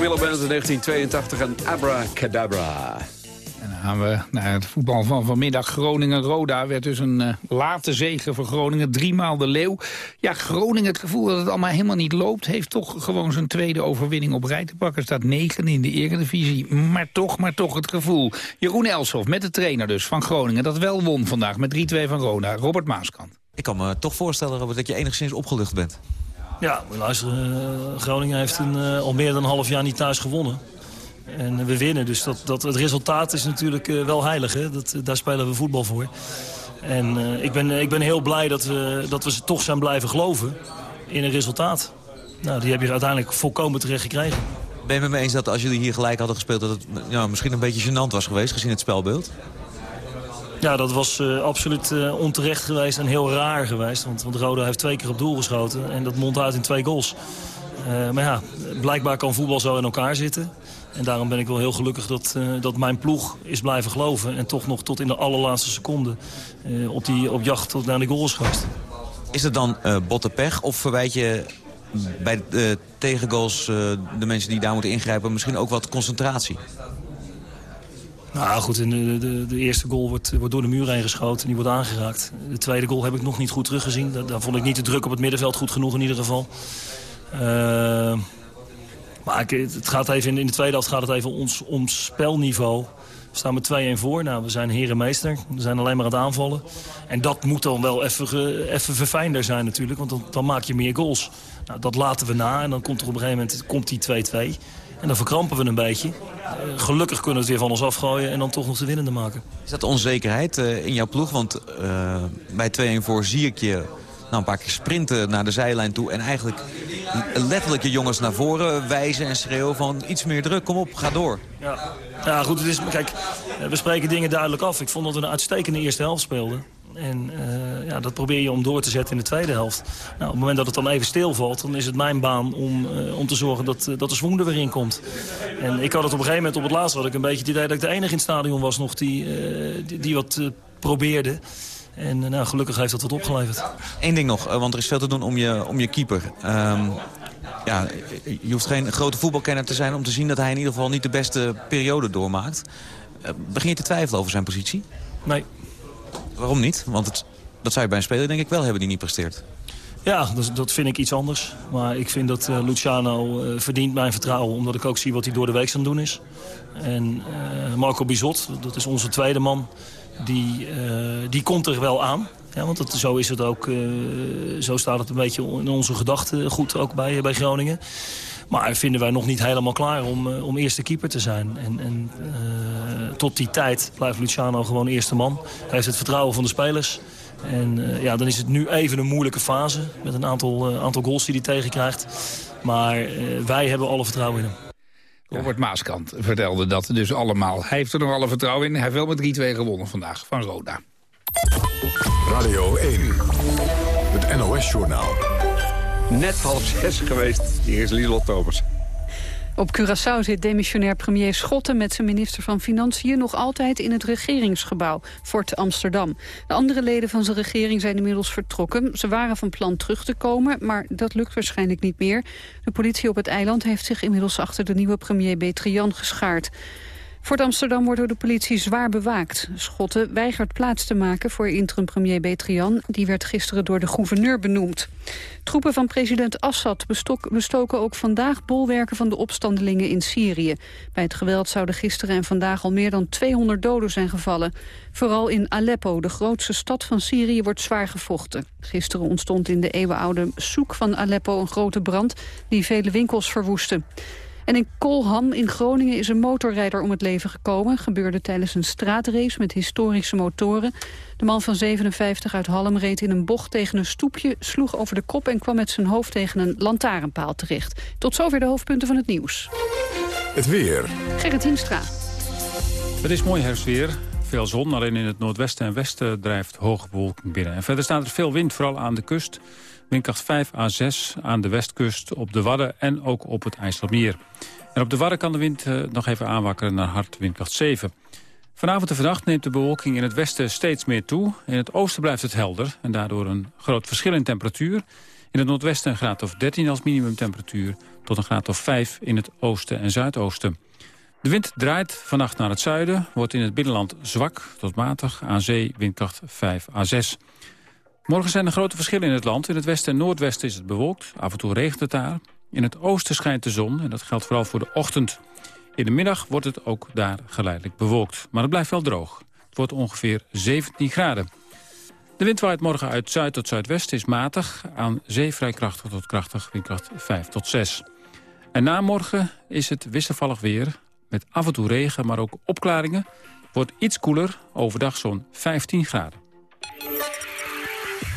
Steve Miller Band in 1982 en Abracadabra. En dan gaan we naar het voetbal van vanmiddag. Groningen-Roda werd dus een uh, late zege voor Groningen. Driemaal de leeuw. Ja, Groningen, het gevoel dat het allemaal helemaal niet loopt... heeft toch gewoon zijn tweede overwinning op rij te pakken. staat negen in de Eredivisie. Maar toch, maar toch het gevoel. Jeroen Elshoff met de trainer dus van Groningen... dat wel won vandaag met 3-2 van Roda. Robert Maaskant. Ik kan me toch voorstellen, Robert, dat je enigszins opgelucht bent. Ja, luister, uh, Groningen heeft in, uh, al meer dan een half jaar niet thuis gewonnen. En we winnen, dus dat, dat, het resultaat is natuurlijk wel heilig. Hè? Dat, daar spelen we voetbal voor. En ik, ben, ik ben heel blij dat we, dat we ze toch zijn blijven geloven in een resultaat. Nou, die heb je uiteindelijk volkomen terecht gekregen. Ben je het me eens dat als jullie hier gelijk hadden gespeeld... dat het ja, misschien een beetje gênant was geweest gezien het spelbeeld? Ja, dat was uh, absoluut uh, onterecht geweest en heel raar geweest. Want, want heeft twee keer op doel geschoten en dat mondt uit in twee goals. Uh, maar ja, blijkbaar kan voetbal zo in elkaar zitten. En daarom ben ik wel heel gelukkig dat, dat mijn ploeg is blijven geloven. En toch nog tot in de allerlaatste seconde op, die, op jacht tot naar de goals geweest. Is het dan botte pech of verwijt je bij de tegengoals de mensen die daar moeten ingrijpen misschien ook wat concentratie? Nou goed, de, de, de, eerste goal wordt, wordt door de muur heen geschoten. Die wordt aangeraakt. De tweede goal heb ik nog niet goed teruggezien. Daar, daar vond ik niet de druk op het middenveld goed genoeg in ieder geval. Uh, maar het gaat even, in de tweede helft gaat het even ons, om spelniveau. We staan met 2-1 voor. Nou, we zijn herenmeester. We zijn alleen maar aan het aanvallen. En dat moet dan wel even, even verfijnder zijn natuurlijk. Want dan, dan maak je meer goals. Nou, dat laten we na. En dan komt er op een gegeven moment komt die 2-2. En dan verkrampen we een beetje. Uh, gelukkig kunnen we het weer van ons afgooien en dan toch nog de winnende maken. Is dat onzekerheid uh, in jouw ploeg? Want uh, bij 2-1 voor zie ik je nou, een paar keer sprinten naar de zijlijn toe... en eigenlijk letterlijk je jongens naar voren wijzen en schreeuwen van iets meer druk, kom op, ga door. Ja, ja goed, het is, kijk, we spreken dingen duidelijk af. Ik vond dat we een uitstekende eerste helft speelden. En uh, ja, dat probeer je om door te zetten in de tweede helft. Nou, op het moment dat het dan even stilvalt, dan is het mijn baan om, uh, om te zorgen dat, uh, dat de er weer in komt. En ik had het op een gegeven moment, op het laatste had ik een beetje het idee dat ik de enige in het stadion was nog die, die, die, wat probeerde. En nou, gelukkig heeft dat wat opgeleverd. Eén ding nog, want er is veel te doen om je, om je keeper. Um, ja, je hoeft geen grote voetbalkenner te zijn om te zien dat hij in ieder geval niet de beste periode doormaakt. begin je te twijfelen over zijn positie? Nee. Waarom niet? Want het, dat zou je bij een speler denk ik wel hebben die niet presteert. Ja, dat, dat vind ik iets anders. Maar ik vind dat uh, Luciano uh, verdient mijn vertrouwen. Omdat ik ook zie wat hij door de week aan doen is. En uh, Marco Bizot, dat is onze tweede man. Die, die komt er wel aan. Ja, want dat, zo is het ook. zo staat het een beetje in onze gedachten goed ook bij, bij Groningen. Maar vinden wij nog niet helemaal klaar om, om eerste keeper te zijn. En, en uh, tot die tijd blijft Luciano gewoon eerste man. Hij heeft het vertrouwen van de spelers. En uh, ja, dan is het nu even een moeilijke fase. Met een aantal, uh, aantal goals die hij tegenkrijgt. Maar wij hebben alle vertrouwen in hem. Robert Maaskant vertelde dat dus allemaal. Hij heeft er nog alle vertrouwen in. Hij heeft wel met 3-2 gewonnen vandaag van Roda. Radio 1, het NOS-journaal. Net half zes geweest. Hier is Lieslot Thomas. Op Curaçao zit demissionair premier Schotten met zijn minister van Financiën nog altijd in het regeringsgebouw, Fort Amsterdam. De andere leden van zijn regering zijn inmiddels vertrokken. Ze waren van plan terug te komen, maar dat lukt waarschijnlijk niet meer. De politie op het eiland heeft zich inmiddels achter de nieuwe premier Betrian geschaard. Fort Amsterdam wordt door de politie zwaar bewaakt. Schotten weigert plaats te maken voor interim-premier Betrian. Die werd gisteren door de gouverneur benoemd. Troepen van president Assad bestoken ook vandaag bolwerken van de opstandelingen in Syrië. Bij het geweld zouden gisteren en vandaag al meer dan 200 doden zijn gevallen. Vooral in Aleppo, de grootste stad van Syrië, wordt zwaar gevochten. Gisteren ontstond in de eeuwenoude soek van Aleppo een grote brand die vele winkels verwoestte. En in Kolham in Groningen is een motorrijder om het leven gekomen. Gebeurde tijdens een straatrace met historische motoren. De man van 57 uit Halm reed in een bocht tegen een stoepje... sloeg over de kop en kwam met zijn hoofd tegen een lantaarnpaal terecht. Tot zover de hoofdpunten van het nieuws. Het weer. Gerrit Hiemstra. Het is mooi herfstweer. Veel zon, alleen in het noordwesten en westen drijft hoge bewolking binnen. En verder staat er veel wind, vooral aan de kust. Windkracht 5 à 6 aan de westkust, op de Wadden en ook op het IJsselmeer. En op de Wadden kan de wind uh, nog even aanwakkeren naar hard windkracht 7. Vanavond en vannacht neemt de bewolking in het westen steeds meer toe. In het oosten blijft het helder en daardoor een groot verschil in temperatuur. In het noordwesten een graad of 13 als minimumtemperatuur... tot een graad of 5 in het oosten en zuidoosten. De wind draait vannacht naar het zuiden, wordt in het binnenland zwak tot matig... aan zee windkracht 5 à 6. Morgen zijn er grote verschillen in het land. In het westen en noordwesten is het bewolkt. Af en toe regent het daar. In het oosten schijnt de zon en dat geldt vooral voor de ochtend. In de middag wordt het ook daar geleidelijk bewolkt. Maar het blijft wel droog. Het wordt ongeveer 17 graden. De wind waait morgen uit zuid tot zuidwest is matig. Aan zee vrij krachtig tot krachtig, windkracht 5 tot 6. En na morgen is het wisselvallig weer. Met af en toe regen, maar ook opklaringen. Wordt iets koeler, overdag zo'n 15 graden.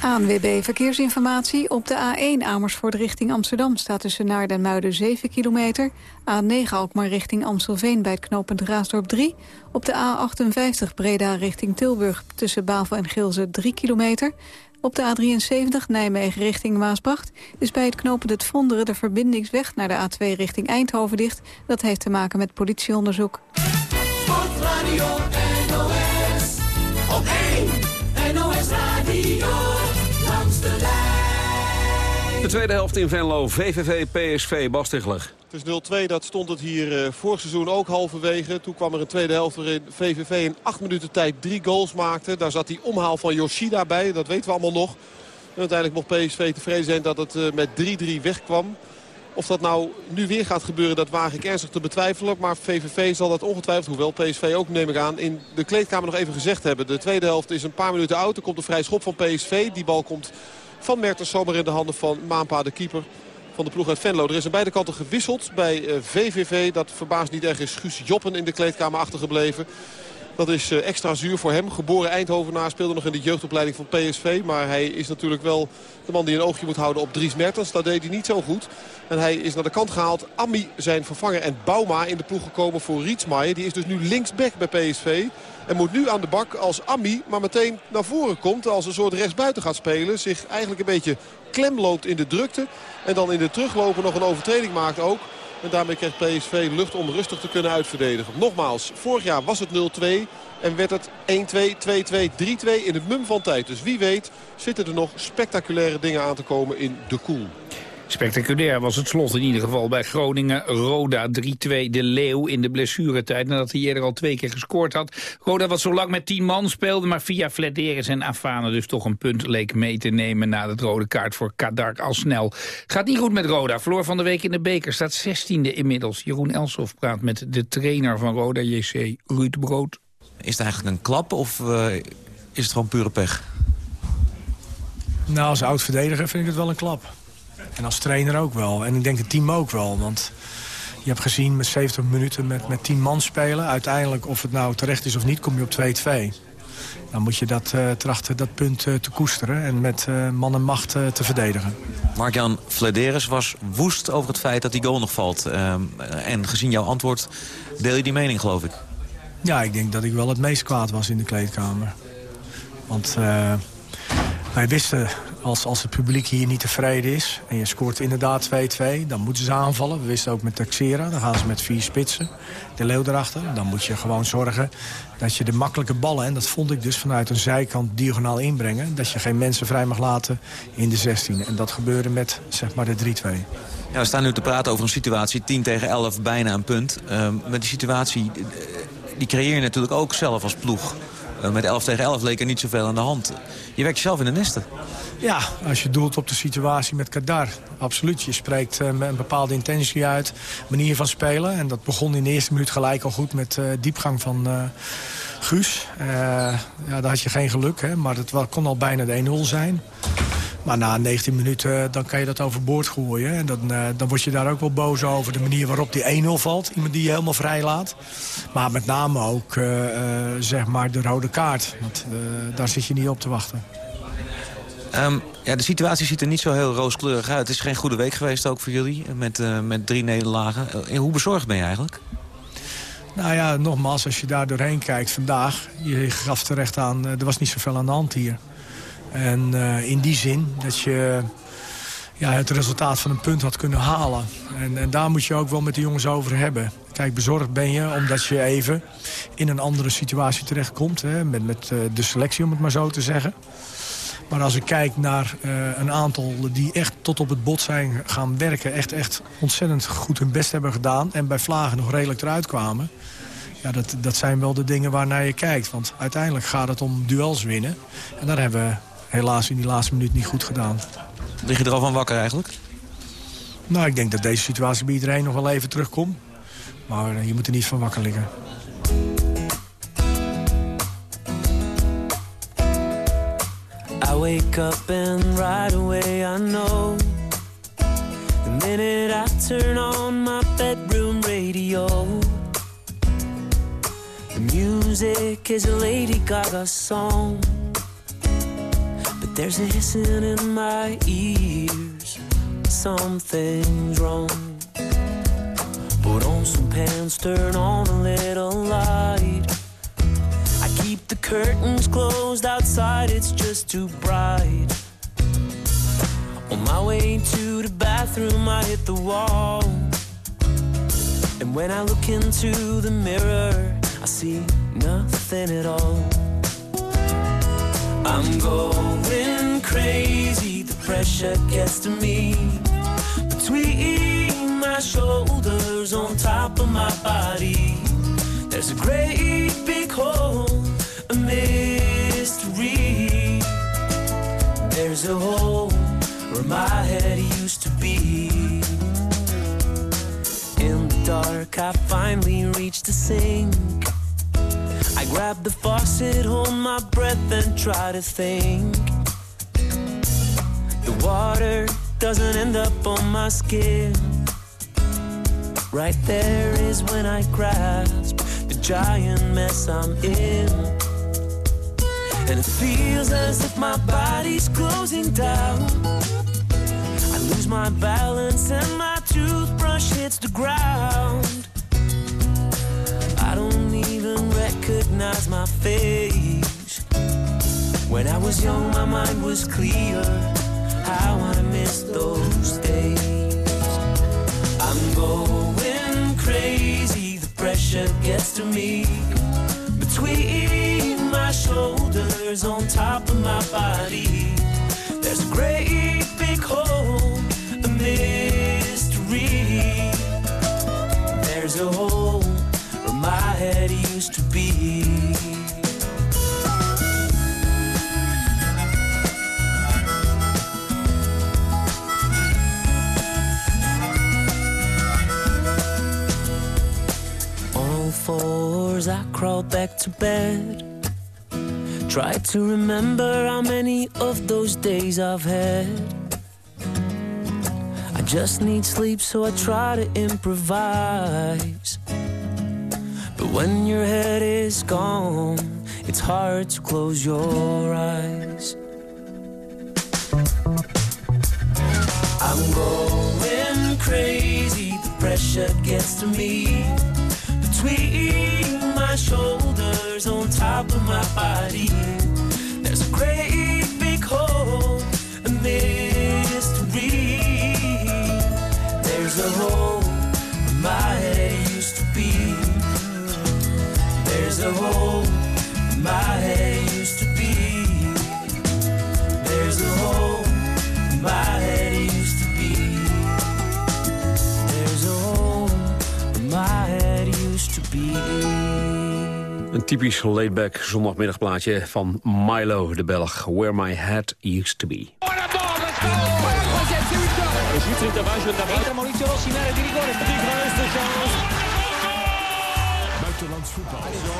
ANWB Verkeersinformatie. Op de A1 Amersfoort richting Amsterdam staat tussen Naarden en Muiden 7 kilometer. A9 Alkmaar richting Amstelveen bij het knooppunt Raasdorp 3. Op de A58 Breda richting Tilburg tussen Bavel en Gilze 3 kilometer. Op de A73 Nijmegen richting Maasbracht is bij het knooppunt het Vonderen de verbindingsweg naar de A2 richting Eindhoven dicht. Dat heeft te maken met politieonderzoek. Sportradio De tweede helft in Venlo, VVV, PSV, Bas Tichler. Het is 0-2, dat stond het hier uh, vorig seizoen ook halverwege. Toen kwam er een tweede helft waarin VVV in acht minuten tijd drie goals maakte. Daar zat die omhaal van Yoshida bij, dat weten we allemaal nog. En uiteindelijk mocht PSV tevreden zijn dat het uh, met 3-3 wegkwam. Of dat nou nu weer gaat gebeuren, dat waag ik ernstig te betwijfelen. Maar VVV zal dat ongetwijfeld, hoewel PSV ook neem ik aan, in de kleedkamer nog even gezegd hebben. De tweede helft is een paar minuten oud. Er komt een vrij schop van PSV. Die bal komt van Mertens zomaar in de handen van Maanpa, de keeper van de ploeg uit Venlo. Er is aan beide kanten gewisseld bij VVV. Dat verbaast niet erg is Guus Joppen in de kleedkamer achtergebleven. Dat is uh, extra zuur voor hem. Geboren Eindhovenaar speelde nog in de jeugdopleiding van PSV. Maar hij is natuurlijk wel de man die een oogje moet houden op Dries Mertens. Dat deed hij niet zo goed. En hij is naar de kant gehaald. Ami zijn vervanger en Bauma in de ploeg gekomen voor Rietsmaier. Die is dus nu linksback bij PSV. En moet nu aan de bak als Ami maar meteen naar voren komt. Als een soort rechtsbuiten gaat spelen. Zich eigenlijk een beetje klem loopt in de drukte. En dan in de teruglopen nog een overtreding maakt ook. En daarmee krijgt PSV lucht om rustig te kunnen uitverdedigen. Nogmaals, vorig jaar was het 0-2 en werd het 1-2, 2-2, 3-2 in het mum van tijd. Dus wie weet zitten er nog spectaculaire dingen aan te komen in de koel. Spectaculair was het slot in ieder geval bij Groningen. Roda 3-2 de Leeuw in de blessuretijd. Nadat hij eerder al twee keer gescoord had. Roda wat zo lang met 10 man speelde. Maar via Flederis en Afane dus toch een punt leek mee te nemen. Na de rode kaart voor Kadark al snel. Gaat niet goed met Roda. Verloor van de week in de beker. Staat 16e inmiddels. Jeroen Elsof praat met de trainer van Roda JC, Ruud Brood. Is het eigenlijk een klap of uh, is het gewoon pure pech? Nou, als oud-verdediger vind ik het wel een klap. En als trainer ook wel. En ik denk het team ook wel. Want je hebt gezien met 70 minuten met, met 10 man spelen. Uiteindelijk, of het nou terecht is of niet, kom je op 2-2. Dan moet je dat uh, trachten dat punt uh, te koesteren en met uh, man en macht te verdedigen. Mark-Jan Flederis was woest over het feit dat die goal nog valt. en gezien jouw antwoord deel je die mening, geloof ik. Ja, ik denk dat ik wel het meest kwaad was in de kleedkamer. Want wij wisten als, als het publiek hier niet tevreden is... en je scoort inderdaad 2-2, dan moeten ze aanvallen. We wisten ook met Texera, dan gaan ze met vier spitsen. De leeuw erachter. Dan moet je gewoon zorgen dat je de makkelijke ballen... en dat vond ik dus vanuit een zijkant diagonaal inbrengen... dat je geen mensen vrij mag laten in de 16. En dat gebeurde met zeg maar de 3-2. Ja, we staan nu te praten over een situatie 10 tegen 11, bijna een punt. Uh, met die situatie, die creëer je natuurlijk ook zelf als ploeg. Uh, met 11 tegen 11 leek er niet zoveel aan de hand. Je werkt jezelf in de nesten. Ja, als je doelt op de situatie met Kadar. Absoluut. Je spreekt met een bepaalde intentie uit. Manier van spelen. En dat begon in de eerste minuut gelijk al goed met uh, diepgang van uh, Guus. ja, daar had je geen geluk. Hè, maar het kon al bijna de 1-0 zijn. Maar na 19 minuten dan kan je dat overboord gooien. En dan, dan word je daar ook wel boos over de manier waarop die 1-0 valt. Iemand die je helemaal vrij laat. Maar met name ook zeg maar de rode kaart. Want daar zit je niet op te wachten. Um, ja, de situatie ziet er niet zo heel rooskleurig uit. Het is geen goede week geweest ook voor jullie, met, uh, met drie nederlagen. Uh, hoe bezorgd ben je eigenlijk? Nou ja, nogmaals, als je daar doorheen kijkt vandaag... je gaf terecht aan, er was niet zoveel aan de hand hier. En in die zin dat je ja, het resultaat van een punt had kunnen halen. En, en daar moet je ook wel met de jongens over hebben. Kijk, bezorgd ben je omdat je even in een andere situatie terechtkomt. Hè, met, met de selectie, om het maar zo te zeggen. Maar als ik kijk naar uh, een aantal die echt tot op het bot zijn gaan werken... echt, echt ontzettend goed hun best hebben gedaan... en bij Vlagen nog redelijk eruit kwamen... Ja, dat, dat zijn wel de dingen waarnaar je kijkt. Want uiteindelijk gaat het om duels winnen. En dat hebben we helaas in die laatste minuut niet goed gedaan. Lig je er al van wakker eigenlijk? Nou, ik denk dat deze situatie bij iedereen nog wel even terugkomt. Maar je moet er niet van wakker liggen. Wake up and right away I know The minute I turn on my bedroom radio the music is a Lady Gaga song. But there's a hissing in my ears. Something's wrong. Put on some pants, turn on a little light. Keep the curtains closed outside, it's just too bright. On my way to the bathroom, I hit the wall. And when I look into the mirror, I see nothing at all. I'm going crazy, the pressure gets to me. Between my shoulders, on top of my body, there's a great big hole, a mystery. There's a hole where my head used to be. In the dark, I finally reached the sink. I grab the faucet, hold my breath, and try to think. The water doesn't end up on my skin. Right there is when I grasp the giant mess I'm in. And it feels as if my body's closing down. I lose my balance and my toothbrush hits the ground. I don't even recognize my face. When I was young, my mind was clear. How I miss those days. I'm going crazy, the pressure gets to me. Between shoulders, on top of my body, there's a great big hole, a mystery. There's a hole where my head used to be. On all fours, I crawled back to bed. Tried to remember how many of those days I've had. I just need sleep, so I try to improvise. But when your head is gone, it's hard to close your eyes. I'm going crazy, the pressure gets to me. Between my shoulders, on top of my body, there's a great big hole, a mystery. There's a hole where my head used to be. There's a hole where my head used to be. There's a hole where my head used to be. There's a hole where my head used to be. Typisch laidback zondagmiddagplaatje van Milo de Belg. Where my head used to be. Buitenlands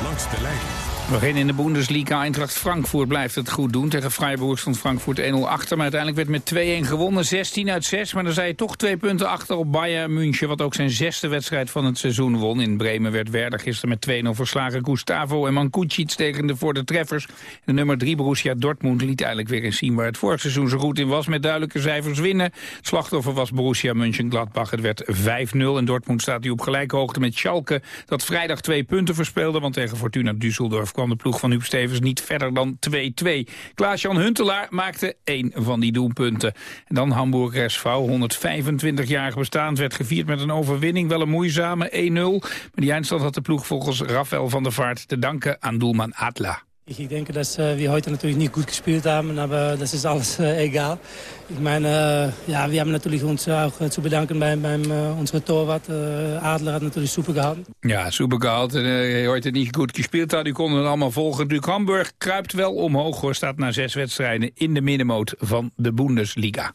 langs de lijn. We beginnen in de Bundesliga. Eintracht Frankfurt blijft het goed doen. Tegen Freiburg stond Frankfurt 1-0 achter. Maar uiteindelijk werd met 2-1 gewonnen. 16 uit 6. Maar dan zei je toch twee punten achter op Bayern München. Wat ook zijn zesde wedstrijd van het seizoen won. In Bremen werd Werder gisteren met 2-0 verslagen. Gustavo en Mankucic tekenden voor de treffers. De nummer 3 Borussia Dortmund liet eigenlijk weer eens zien... waar het vorig seizoen zo goed in was. Met duidelijke cijfers winnen. Het slachtoffer was Borussia Mönchengladbach. Het werd 5-0 en Dortmund staat nu op gelijke hoogte met Schalke. Dat vrijdag twee punten verspeelde. Want tegen Fortuna Düsseldorf kwam de ploeg van Huub Stevens niet verder dan 2-2. Klaas-Jan Huntelaar maakte één van die doelpunten. En dan Hamburg SV, 125-jarig bestaan, werd gevierd met een overwinning. Wel een moeizame 1-0, maar die eindstand had de ploeg volgens Rafael van der Vaart te danken aan doelman Adla. Ich denke, dass äh, wir heute natürlich nicht gut gespielt haben, aber das ist alles äh, egal. Ich meine, äh, ja, haben natürlich uns auch äh, zu bedanken beim äh, unserem Torwart. Adler hat natürlich super gehalten. Ja, super gehaald. En, uh, heute niet goed gespeeld had. U kon het allemaal volgen. Duke Hamburg kruipt wel omhoog. Hoor. Staat na zes wedstrijden in de middenmoot van de Bundesliga.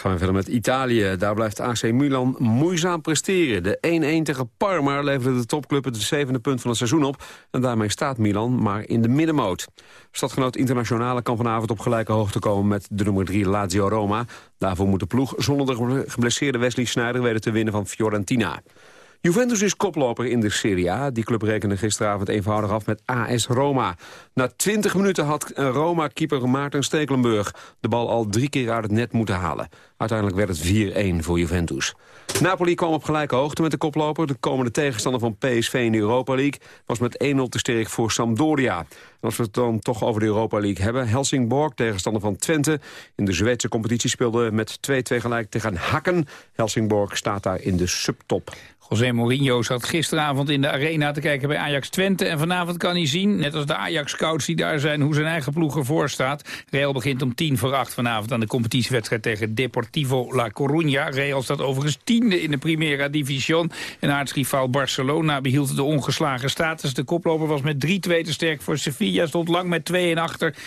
Gaan we verder met Italië. Daar blijft AC Milan moeizaam presteren. De 1-1 tegen Parma leverde de topclub het zevende punt van het seizoen op. En daarmee staat Milan maar in de middenmoot. Stadgenoot Internationale kan vanavond op gelijke hoogte komen met de nummer 3 Lazio Roma. Daarvoor moet de ploeg zonder de geblesseerde Wesley Sneijder weten te winnen van Fiorentina. Juventus is koploper in de Serie A. Die club rekende gisteravond eenvoudig af met AS Roma. Na 20 minuten had eh, Roma-keeper Maarten Stekelenburg... de bal al drie keer uit het net moeten halen. Uiteindelijk werd het 4-1 voor Juventus. Napoli kwam op gelijke hoogte met de koploper. De komende tegenstander van PSV in de Europa League... was met 1-0 te sterk voor Sampdoria. En als we het dan toch over de Europa League hebben... Helsingborg, tegenstander van Twente... in de Zweedse competitie speelde met 2-2 gelijk tegen Hakken. Helsingborg staat daar in de subtop. José Mourinho zat gisteravond in de arena te kijken bij Ajax Twente. En vanavond kan hij zien, net als de Ajax-scouts die daar zijn... hoe zijn eigen ploeg ervoor staat. Real begint om tien voor acht vanavond aan de competitiewedstrijd tegen Deportivo La Coruña. Real staat overigens tiende in de Primera División. En aartsrivaal Barcelona behield de ongeslagen status. De koploper was met 3-2 te sterk voor Sevilla. Stond lang met 2 en achter. 2-2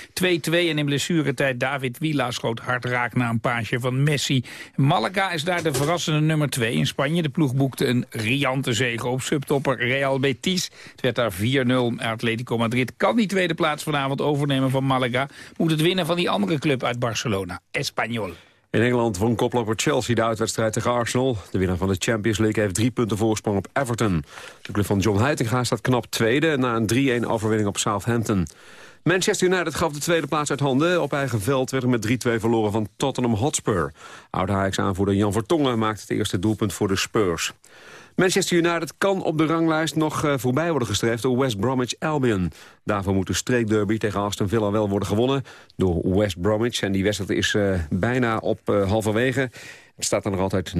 en in blessuretijd David Villa schoot hard raak na een paasje van Messi. Malaga is daar de verrassende nummer 2 in Spanje. De ploeg boekte een riante zege op subtopper Real Betis. Het werd daar 4-0. Atletico Madrid kan die tweede plaats vanavond overnemen van Malaga. Moet het winnen van die andere club uit Barcelona, Espanyol. In Engeland won koploper Chelsea de uitwedstrijd tegen Arsenal. De winnaar van de Champions League heeft drie punten voorsprong op Everton. De club van John Heitinga staat knap tweede... na een 3-1 overwinning op Southampton. Manchester United gaf de tweede plaats uit handen. Op eigen veld werd er met 3-2 verloren van Tottenham Hotspur. Oud-Ajax-aanvoerder Jan Vertongen maakte het eerste doelpunt voor de Spurs. Manchester United kan op de ranglijst nog uh, voorbij worden gestreefd door West Bromwich Albion. Daarvoor moet de streekderby tegen Aston Villa wel worden gewonnen door West Bromwich. En die wedstrijd is uh, bijna op uh, halverwege. Het staat er nog altijd 0-0.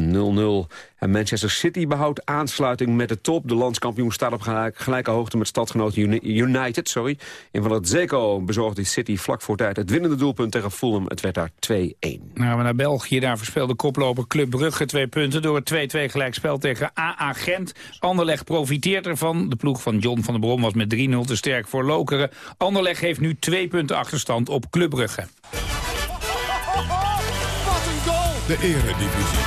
En Manchester City behoudt aansluiting met de top. De landskampioen staat op gelijke hoogte met stadgenoot United. Sorry. In van het Zeko bezorgde City vlak voor tijd het winnende doelpunt tegen Fulham. Het werd daar 2-1. Nou, we naar België. Daar verspeelde koploper Club Brugge twee punten... door het 2-2 gelijkspel tegen AA Gent. Anderleg profiteert ervan. De ploeg van John van der Brom was met 3-0 te sterk voor Lokeren. Anderleg heeft nu twee punten achterstand op Club Brugge. De Eredivisie.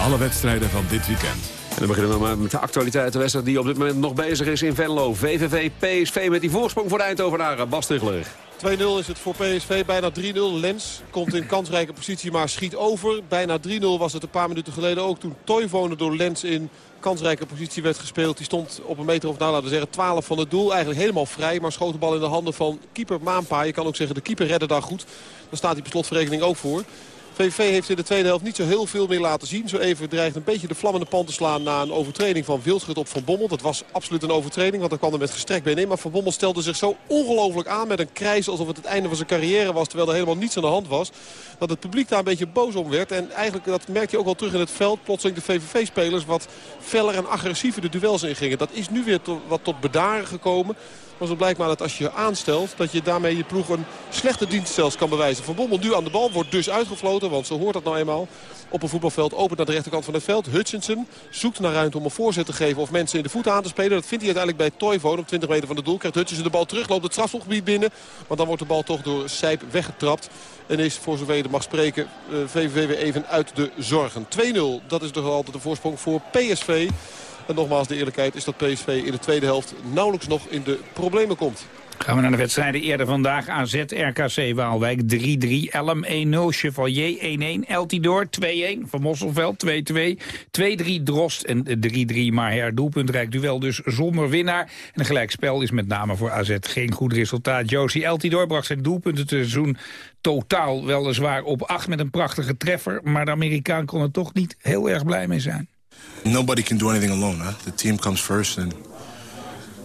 Alle wedstrijden van dit weekend. En dan beginnen we maar met de actualiteit. De wedstrijd die op dit moment nog bezig is in Venlo. VVV, PSV met die voorsprong voor de Eindhovenaren. Bas Stigler. 2-0 is het voor PSV, bijna 3-0. Lens komt in kansrijke positie, maar schiet over. Bijna 3-0 was het een paar minuten geleden ook toen Toivonen door Lens in kansrijke positie werd gespeeld. Die stond op een meter of nou laten we zeggen 12 van het doel. Eigenlijk helemaal vrij, maar schoot de bal in de handen van keeper Maanpa. Je kan ook zeggen de keeper redde daar goed. Daar staat hij per slotverrekening ook voor. VVV heeft in de tweede helft niet zo heel veel meer laten zien. Zo even dreigt een beetje de vlammende pan te slaan na een overtreding van Wildschut op Van Bommel. Dat was absoluut een overtreding, want dan kwam er met gestrekt been. Maar Van Bommel stelde zich zo ongelooflijk aan met een krijs alsof het het einde van zijn carrière was. Terwijl er helemaal niets aan de hand was. Dat het publiek daar een beetje boos om werd. En eigenlijk, dat merk je ook wel terug in het veld. Plotseling de VVV-spelers wat feller en agressiever de duels ingingen. Dat is nu weer wat tot bedaren gekomen. Maar zo blijkt maar dat als je aanstelt... dat je daarmee je ploeg een slechte dienst zelfs kan bewijzen. Van Bommel nu aan de bal, wordt dus uitgefloten. Want zo hoort dat nou eenmaal. Op een voetbalveld opent naar de rechterkant van het veld. Hutchinson zoekt naar ruimte om een voorzet te geven... of mensen in de voeten aan te spelen. Dat vindt hij uiteindelijk bij Toivonen op 20 meter van de doel. Krijgt Hutchinson de bal terug, loopt het strafschopgebied binnen. Want dan wordt de bal toch door Sijp weggetrapt. En is, voor zover je mag spreken, VVV weer even uit de zorgen. 2-0, dat is toch altijd de voorsprong voor PSV. En nogmaals, de eerlijkheid is dat PSV in de tweede helft nauwelijks nog in de problemen komt. Gaan we naar de wedstrijden eerder vandaag. AZ, RKC, Waalwijk 3-3, Elm 1-0, Chevalier 1-1, Eltidoor 2-1, Van Mosselveld 2-2, 2-3 Drost en 3-3 maar doelpuntrijk duel dus zonder winnaar. En een gelijkspel is met name voor AZ geen goed resultaat. Josie Eltidoor bracht zijn doelpunten te seizoen totaal weliswaar op 8 met een prachtige treffer. Maar de Amerikaan kon er toch niet heel erg blij mee zijn. Nobody can do anything alone. Huh? The team comes first, and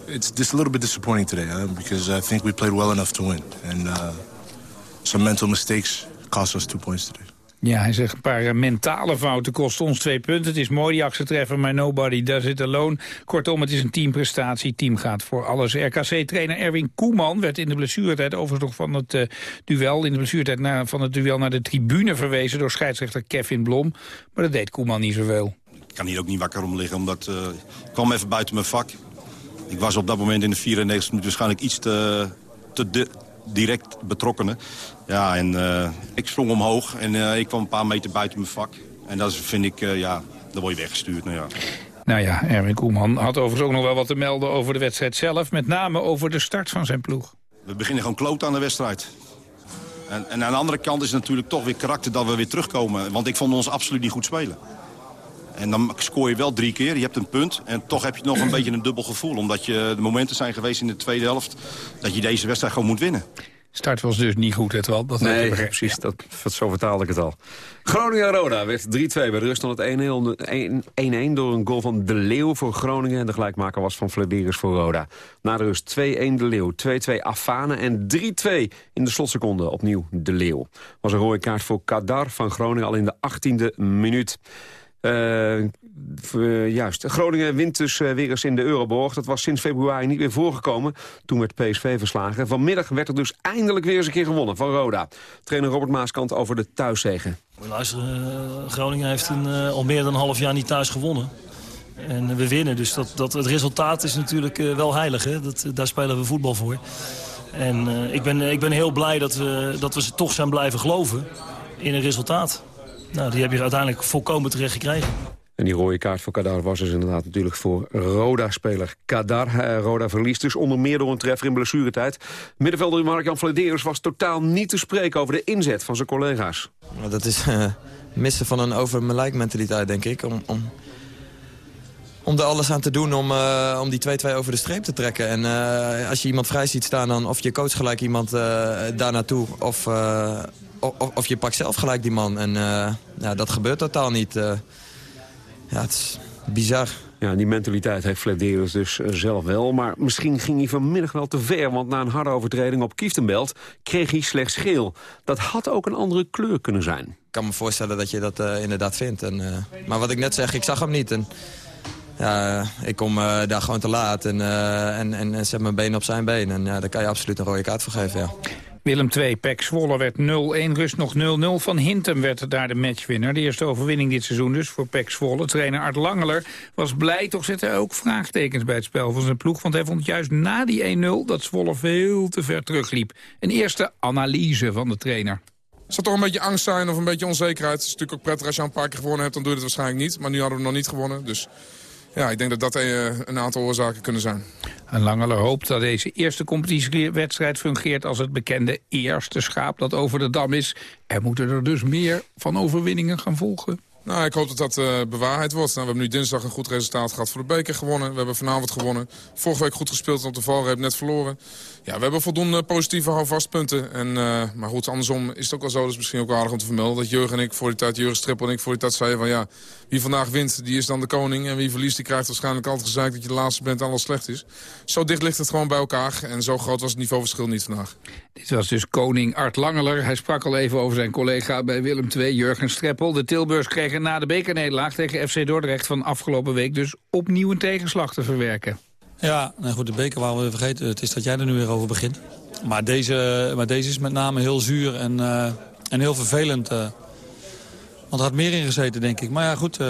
it's just a little bit disappointing today because I think we played well enough to win, and uh, some mental mistakes cost us two points today. Ja, hij zegt een paar eh, mentale fouten kosten ons twee punten. Het is mooi die actietreffer, maar nobody does it alone. Kortom, het is een teamprestatie. Team gaat voor alles. RKC-trainer Erwin Koeman werd in de blessuretijd overigens nog van het uh, duel... in de blessuretijd van het duel naar de tribune verwezen... door scheidsrechter Kevin Blom. Maar dat deed Koeman niet zoveel kan hier ook niet wakker om liggen, omdat uh, ik kwam even buiten mijn vak. Ik was op dat moment in de 94 minuut waarschijnlijk iets te, te direct betrokkenen. Ja, en uh, ik sprong omhoog en uh, ik kwam een paar meter buiten mijn vak. En dat vind ik, ja, dan word je weggestuurd. Nou ja. Nou ja, Erwin Koeman had overigens ook nog wel wat te melden over de wedstrijd zelf. Met name over de start van zijn ploeg. We beginnen gewoon kloot aan de wedstrijd. En, en aan de andere kant is het natuurlijk toch weer karakter dat we weer terugkomen. Want ik vond ons absoluut niet goed spelen. En dan scoor je wel drie keer, je hebt een punt. En toch heb je nog een beetje een dubbel gevoel. Omdat je, de momenten zijn geweest in de tweede helft... dat je deze wedstrijd gewoon moet winnen. Start was dus niet goed, het wel. Dat nee, precies. Dat, zo vertaalde ik het al. Groningen-Roda werd 3-2 bij de rust van het 1-1 door een goal van De Leeuw voor Groningen. En de gelijkmaker was van Flederis voor Roda. Na de rust 2-1 De Leeuw, 2-2 Afane en 3-2 in de slotseconde opnieuw De Leeuw. Was een rode kaart voor Kadar van Groningen al in de 18e minuut. Uh, juist. Groningen wint dus uh, weer eens in de Euroborg. Dat was sinds februari niet meer voorgekomen. Toen werd PSV verslagen. Vanmiddag werd er dus eindelijk weer eens een keer gewonnen van Roda. Trainer Robert Maaskant over de thuiszegen. Luister, Groningen heeft een, al meer dan een half jaar niet thuis gewonnen. En we winnen, dus dat, dat, het resultaat is natuurlijk wel heilig. Hè? Dat, daar spelen we voetbal voor. En ik, ben, ik ben heel blij dat we, dat we toch zijn blijven geloven in een resultaat. Nou, die heb je uiteindelijk volkomen terecht gekregen. En die rode kaart voor Kadar was dus inderdaad natuurlijk voor Roda-speler Kadar. Uh, Roda verliest dus onder meer door een treffer in blessuretijd. Middenvelder Mark-Jan Vladeris was totaal niet te spreken over de inzet van zijn collega's. Dat is uh, missen van een over mijn mentaliteit, denk ik. Om, om, om er alles aan te doen om, uh, om die 2-2 over de streep te trekken. En als je iemand vrij ziet staan, dan of je coach gelijk iemand daar naartoe... of of, of, je pakt zelf gelijk die man. En ja, dat gebeurt totaal niet. Ja, het is bizar. Ja, die mentaliteit heeft Flederis dus zelf wel. Maar misschien ging hij vanmiddag wel te ver... want na een harde overtreding op Kieftenbelt kreeg hij slechts geel. Dat had ook een andere kleur kunnen zijn. Ik kan me voorstellen dat je dat inderdaad vindt. En, maar wat ik net zeg, ik zag hem niet. En, ja, ik kom daar gewoon te laat en, en, en, zet mijn been op zijn been. En ja, daar kan je absoluut een rode kaart voor geven, ja. Willem 2, Pek Zwolle werd 0-1, rust nog 0-0. Van Hintem werd daar de matchwinner. De eerste overwinning dit seizoen dus voor Pek Zwolle. Trainer Art Langeler was blij, toch zette hij ook vraagtekens bij het spel van zijn ploeg. Want hij vond juist na die 1-0 dat Zwolle veel te ver terugliep. Een eerste analyse van de trainer. Zal toch een beetje angst zijn of een beetje onzekerheid? Het is natuurlijk ook prettig als je een paar keer gewonnen hebt, dan doe je het waarschijnlijk niet. Maar nu hadden we nog niet gewonnen, dus ja, ik denk dat dat eh, een aantal oorzaken kunnen zijn. En Langeler hoopt dat deze eerste competitiewedstrijd fungeert als het bekende eerste schaap dat over de dam is. Er moeten er dus meer van overwinningen gaan volgen. Nou, ik hoop dat dat uh, bewaarheid wordt. Nou, we hebben nu dinsdag een goed resultaat gehad voor de beker gewonnen. We hebben vanavond gewonnen. Vorige week goed gespeeld op de valreep, net verloren. Ja, we hebben voldoende positieve houvastpunten. En, uh, maar goed, andersom is het ook wel zo, dat is misschien ook aardig om te vermelden... dat Jurgen en ik voor die tijd, Jurgen Strippel en ik voor die tijd zeiden van... ja, wie vandaag wint, die is dan de koning. En wie verliest, die krijgt waarschijnlijk altijd gezegd dat je de laatste bent en alles slecht is. Zo dicht ligt het gewoon bij elkaar. En zo groot was het niveauverschil niet vandaag. Dit was dus koning Art Langeler. Hij sprak al even over zijn collega bij Willem II, Jurgen Streppel. De Tilburgs kregen na de bekernederlaag tegen FC Dordrecht van afgelopen week... dus opnieuw een tegenslag te verwerken. Ja, nou goed, de beker waren we vergeten. Het is dat jij er nu weer over begint. Maar deze, maar deze is met name heel zuur en, uh, en heel vervelend. Uh, want er had meer in gezeten, denk ik. Maar ja, goed. Uh,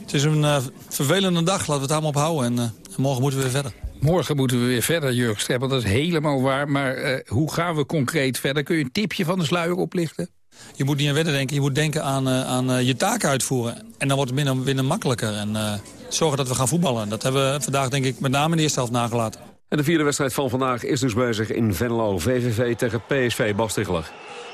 het is een vervelende dag. Laten we het allemaal ophouden. En, en morgen moeten we weer verder. Morgen moeten we weer verder, Jurgen Streppel. Dat is helemaal waar. Maar hoe gaan we concreet verder? Kun je een tipje van de sluier oplichten? Je moet niet aan wedden denken. Je moet denken aan, aan je taken uitvoeren. En dan wordt het binnen, binnen makkelijker. En zorgen dat we gaan voetballen. Dat hebben we vandaag denk ik met name in de eerste helft nagelaten. En de vierde wedstrijd van vandaag is dus bezig in Venlo. VVV tegen PSV, Bas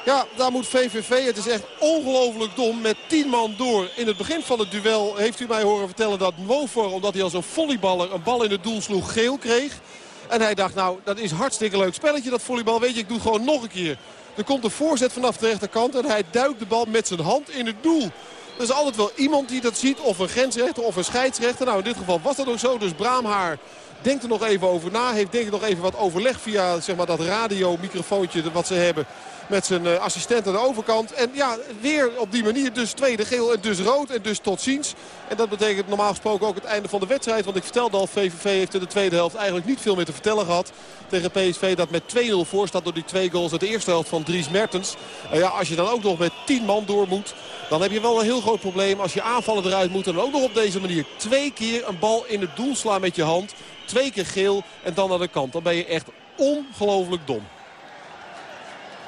Ja, daar moet VVV. Het is echt ongelooflijk dom met 10 man door. In het begin van het duel heeft u mij horen vertellen dat Mofor, omdat hij als een volleyballer een bal in het doel sloeg, geel kreeg. En hij dacht, nou, dat is hartstikke leuk spelletje, dat volleybal. Weet je, ik doe gewoon nog een keer. Er komt een voorzet vanaf de rechterkant en hij duikt de bal met zijn hand in het doel. Er is altijd wel iemand die dat ziet. Of een grensrechter of een scheidsrechter. Nou, in dit geval was dat ook zo. Dus Braamhaar denkt er nog even over na. Heeft denk ik nog even wat overleg via zeg maar, dat radiomicrofoontje wat ze hebben met zijn eh, assistent aan de overkant. En ja, weer op die manier dus tweede geel en dus rood en dus tot ziens. En dat betekent normaal gesproken ook het einde van de wedstrijd. Want ik vertelde al, VVV heeft in de tweede helft eigenlijk niet veel meer te vertellen gehad. Tegen PSV dat met 2-0 voor staat door die twee goals uit de eerste helft van Dries Mertens. En ja, als je dan ook nog met 10 man door moet... Dan heb je wel een heel groot probleem als je aanvallen eruit moet. En ook nog op deze manier twee keer een bal in het doel slaan met je hand. Twee keer geel en dan naar de kant. Dan ben je echt ongelooflijk dom.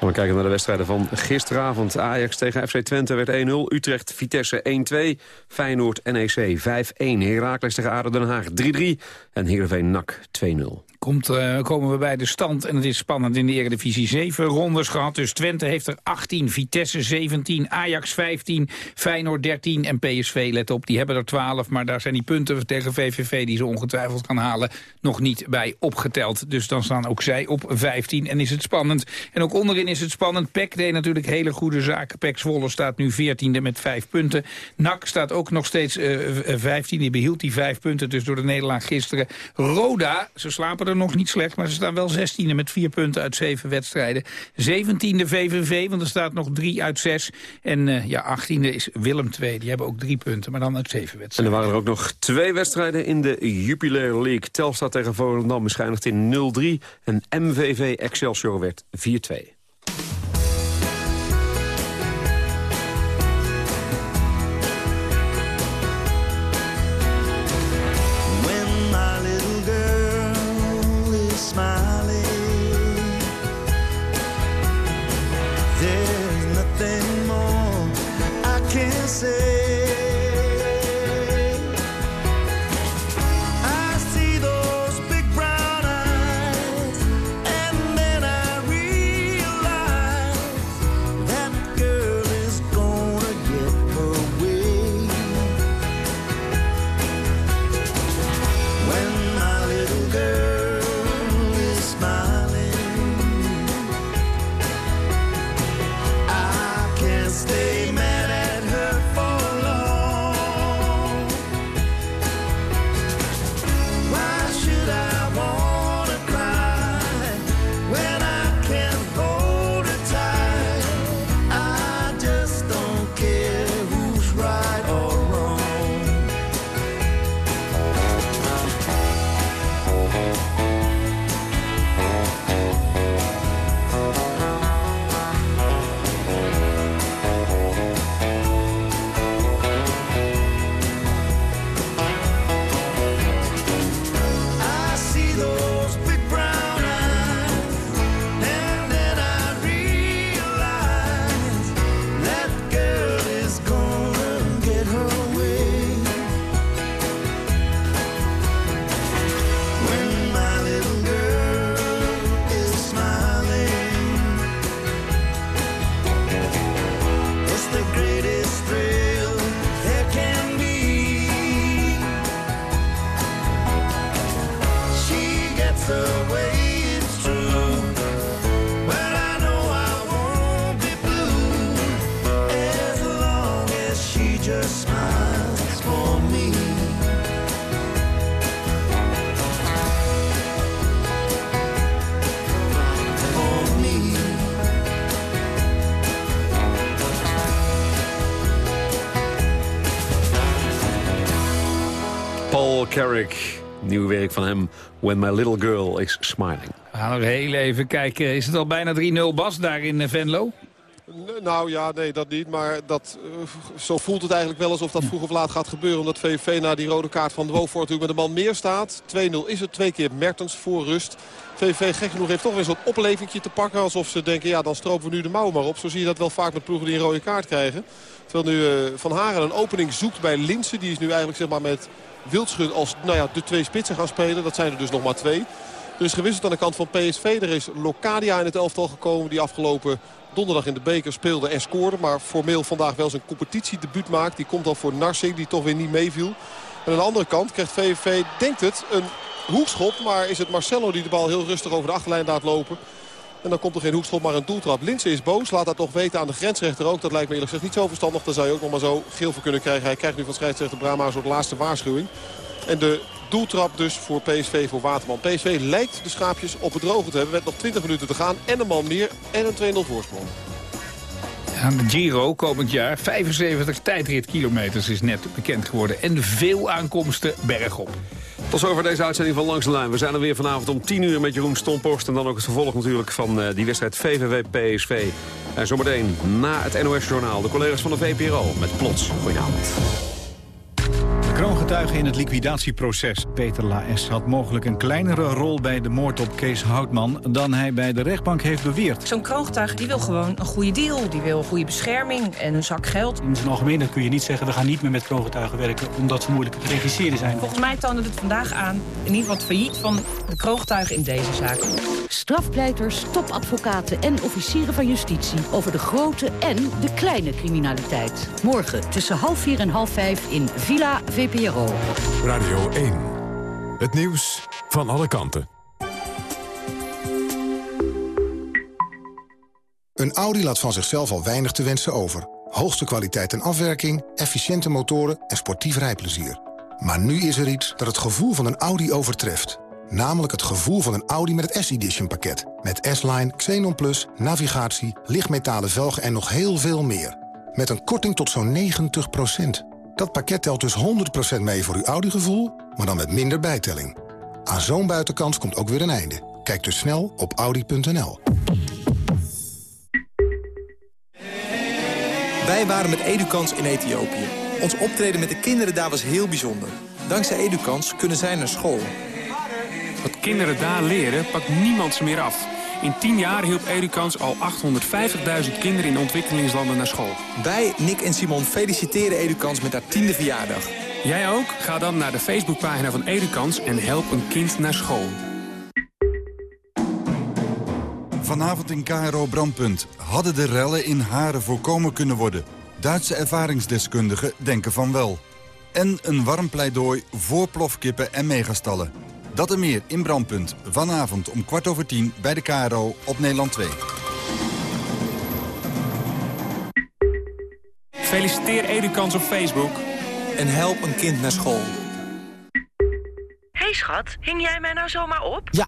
We kijken naar de wedstrijden van gisteravond. Ajax tegen FC Twente werd 1-0. Utrecht Vitesse 1-2. Feyenoord NEC 5-1. Heracles tegen ADO Den Haag 3-3. En Heerenveen NAC 2-0. Komt, uh, komen we bij de stand. En het is spannend in de Eredivisie. Zeven rondes gehad. Dus Twente heeft er 18, Vitesse 17, Ajax 15, Feyenoord 13 en PSV, let op, die hebben er 12. Maar daar zijn die punten tegen VVV die ze ongetwijfeld gaan halen nog niet bij opgeteld. Dus dan staan ook zij op 15 en is het spannend. En ook onderin is het spannend. PEC deed natuurlijk hele goede zaken. PEC Zwolle staat nu 14e met 5 punten. NAC staat ook nog steeds uh, 15. Die behield die 5 punten dus door de nederlaag gisteren. Roda, ze slapen er nog niet slecht, maar ze staan wel 16e met 4 punten uit 7 wedstrijden. 17e VVV, want er staat nog 3 uit 6. En uh, ja, 18e is Willem 2. Die hebben ook 3 punten, maar dan uit 7 wedstrijden. En er waren er ook nog twee wedstrijden in de Jupiler League. Telstar tegen Volendam beschijnigd in 0-3. En MVV Excelsior werd 4-2. Carrick. Nieuw werk van hem, When My Little Girl Is Smiling. We gaan nog heel even kijken. Is het al bijna 3-0 Bas daar in eh, Venlo? Nou ja, nee, dat niet. Maar dat, uh, zo voelt het eigenlijk wel alsof dat vroeg of laat gaat gebeuren. Omdat VVV na die rode kaart van Dwoofort natuurlijk met een man meer staat. 2-0 is het. Twee keer Mertens voor rust. VVV gek genoeg heeft toch weer soort oplevingje te pakken. Alsof ze denken, ja dan stropen we nu de mouw maar op. Zo zie je dat wel vaak met ploegen die een rode kaart krijgen. Terwijl nu uh, Van Haren een opening zoekt bij Linsen. Die is nu eigenlijk zeg maar met Wildschut als nou ja, de twee spitsen gaan spelen. Dat zijn er dus nog maar twee. Er is gewisseld aan de kant van PSV. Er is Locadia in het elftal gekomen die afgelopen donderdag in de beker speelde en scoorde. Maar formeel vandaag wel zijn competitiedebuut maakt. Die komt dan voor Narsing die toch weer niet meeviel. En aan de andere kant krijgt VVV, denkt het, een hoekschop. Maar is het Marcelo die de bal heel rustig over de achterlijn laat lopen. En dan komt er geen hoekschop, maar een doeltrap. Linse is boos, laat dat toch weten aan de grensrechter ook. Dat lijkt me eerlijk gezegd niet zo verstandig. Daar zou je ook nog maar zo geel voor kunnen krijgen. Hij krijgt nu van scheidsrechter Brama een soort laatste waarschuwing. En de doeltrap dus voor PSV voor Waterman. PSV lijkt de schaapjes op het droge te hebben. Met nog 20 minuten te gaan en een man meer en een 2-0 voorsprong. Aan de Giro komend jaar 75 tijdritkilometers is net bekend geworden. En veel aankomsten bergop. Tot zover deze uitzending van Langs de Lijn. We zijn er weer vanavond om 10 uur met Jeroen Stomporst. En dan ook het vervolg natuurlijk van uh, die wedstrijd VVV-PSV. En zometeen na het NOS-journaal de collega's van de VPRO met Plots. Goedenavond. Kroongetuige in het liquidatieproces. Peter Laes had mogelijk een kleinere rol bij de moord op Kees Houtman... dan hij bij de rechtbank heeft beweerd. Zo'n kroongetuige die wil gewoon een goede deal. Die wil goede bescherming en een zak geld. In zijn algemeenheid kun je niet zeggen... we gaan niet meer met kroongetuigen werken omdat ze moeilijk te regisseren zijn. Volgens mij toonde het vandaag aan, in ieder geval het failliet van de kroogtuigen in deze zaak. Strafpleiters, topadvocaten en officieren van justitie... over de grote en de kleine criminaliteit. Morgen tussen half vier en half vijf in Villa VPRO. Radio 1. Het nieuws van alle kanten. Een Audi laat van zichzelf al weinig te wensen over. Hoogste kwaliteit en afwerking, efficiënte motoren en sportief rijplezier. Maar nu is er iets dat het gevoel van een Audi overtreft. Namelijk het gevoel van een Audi met het S-Edition pakket. Met S-Line, Xenon Plus, navigatie, lichtmetalen velgen en nog heel veel meer. Met een korting tot zo'n 90 Dat pakket telt dus 100% mee voor uw Audi-gevoel, maar dan met minder bijtelling. Aan zo'n buitenkans komt ook weer een einde. Kijk dus snel op Audi.nl. Wij waren met Edukans in Ethiopië. Ons optreden met de kinderen daar was heel bijzonder. Dankzij Edukans kunnen zij naar school. Wat kinderen daar leren, pakt niemand ze meer af. In 10 jaar hielp Edukans al 850.000 kinderen in ontwikkelingslanden naar school. Wij, Nick en Simon, feliciteren Edukans met haar tiende verjaardag. Jij ook? Ga dan naar de Facebookpagina van Edukans en help een kind naar school. Vanavond in KRO Brandpunt. Hadden de rellen in Haren voorkomen kunnen worden? Duitse ervaringsdeskundigen denken van wel. En een warm pleidooi voor plofkippen en megastallen. Dat en meer in Brandpunt. Vanavond om kwart over tien bij de KRO op Nederland 2. Feliciteer Edukans op Facebook. En help een kind naar school. hey schat, hing jij mij nou zomaar op? Ja,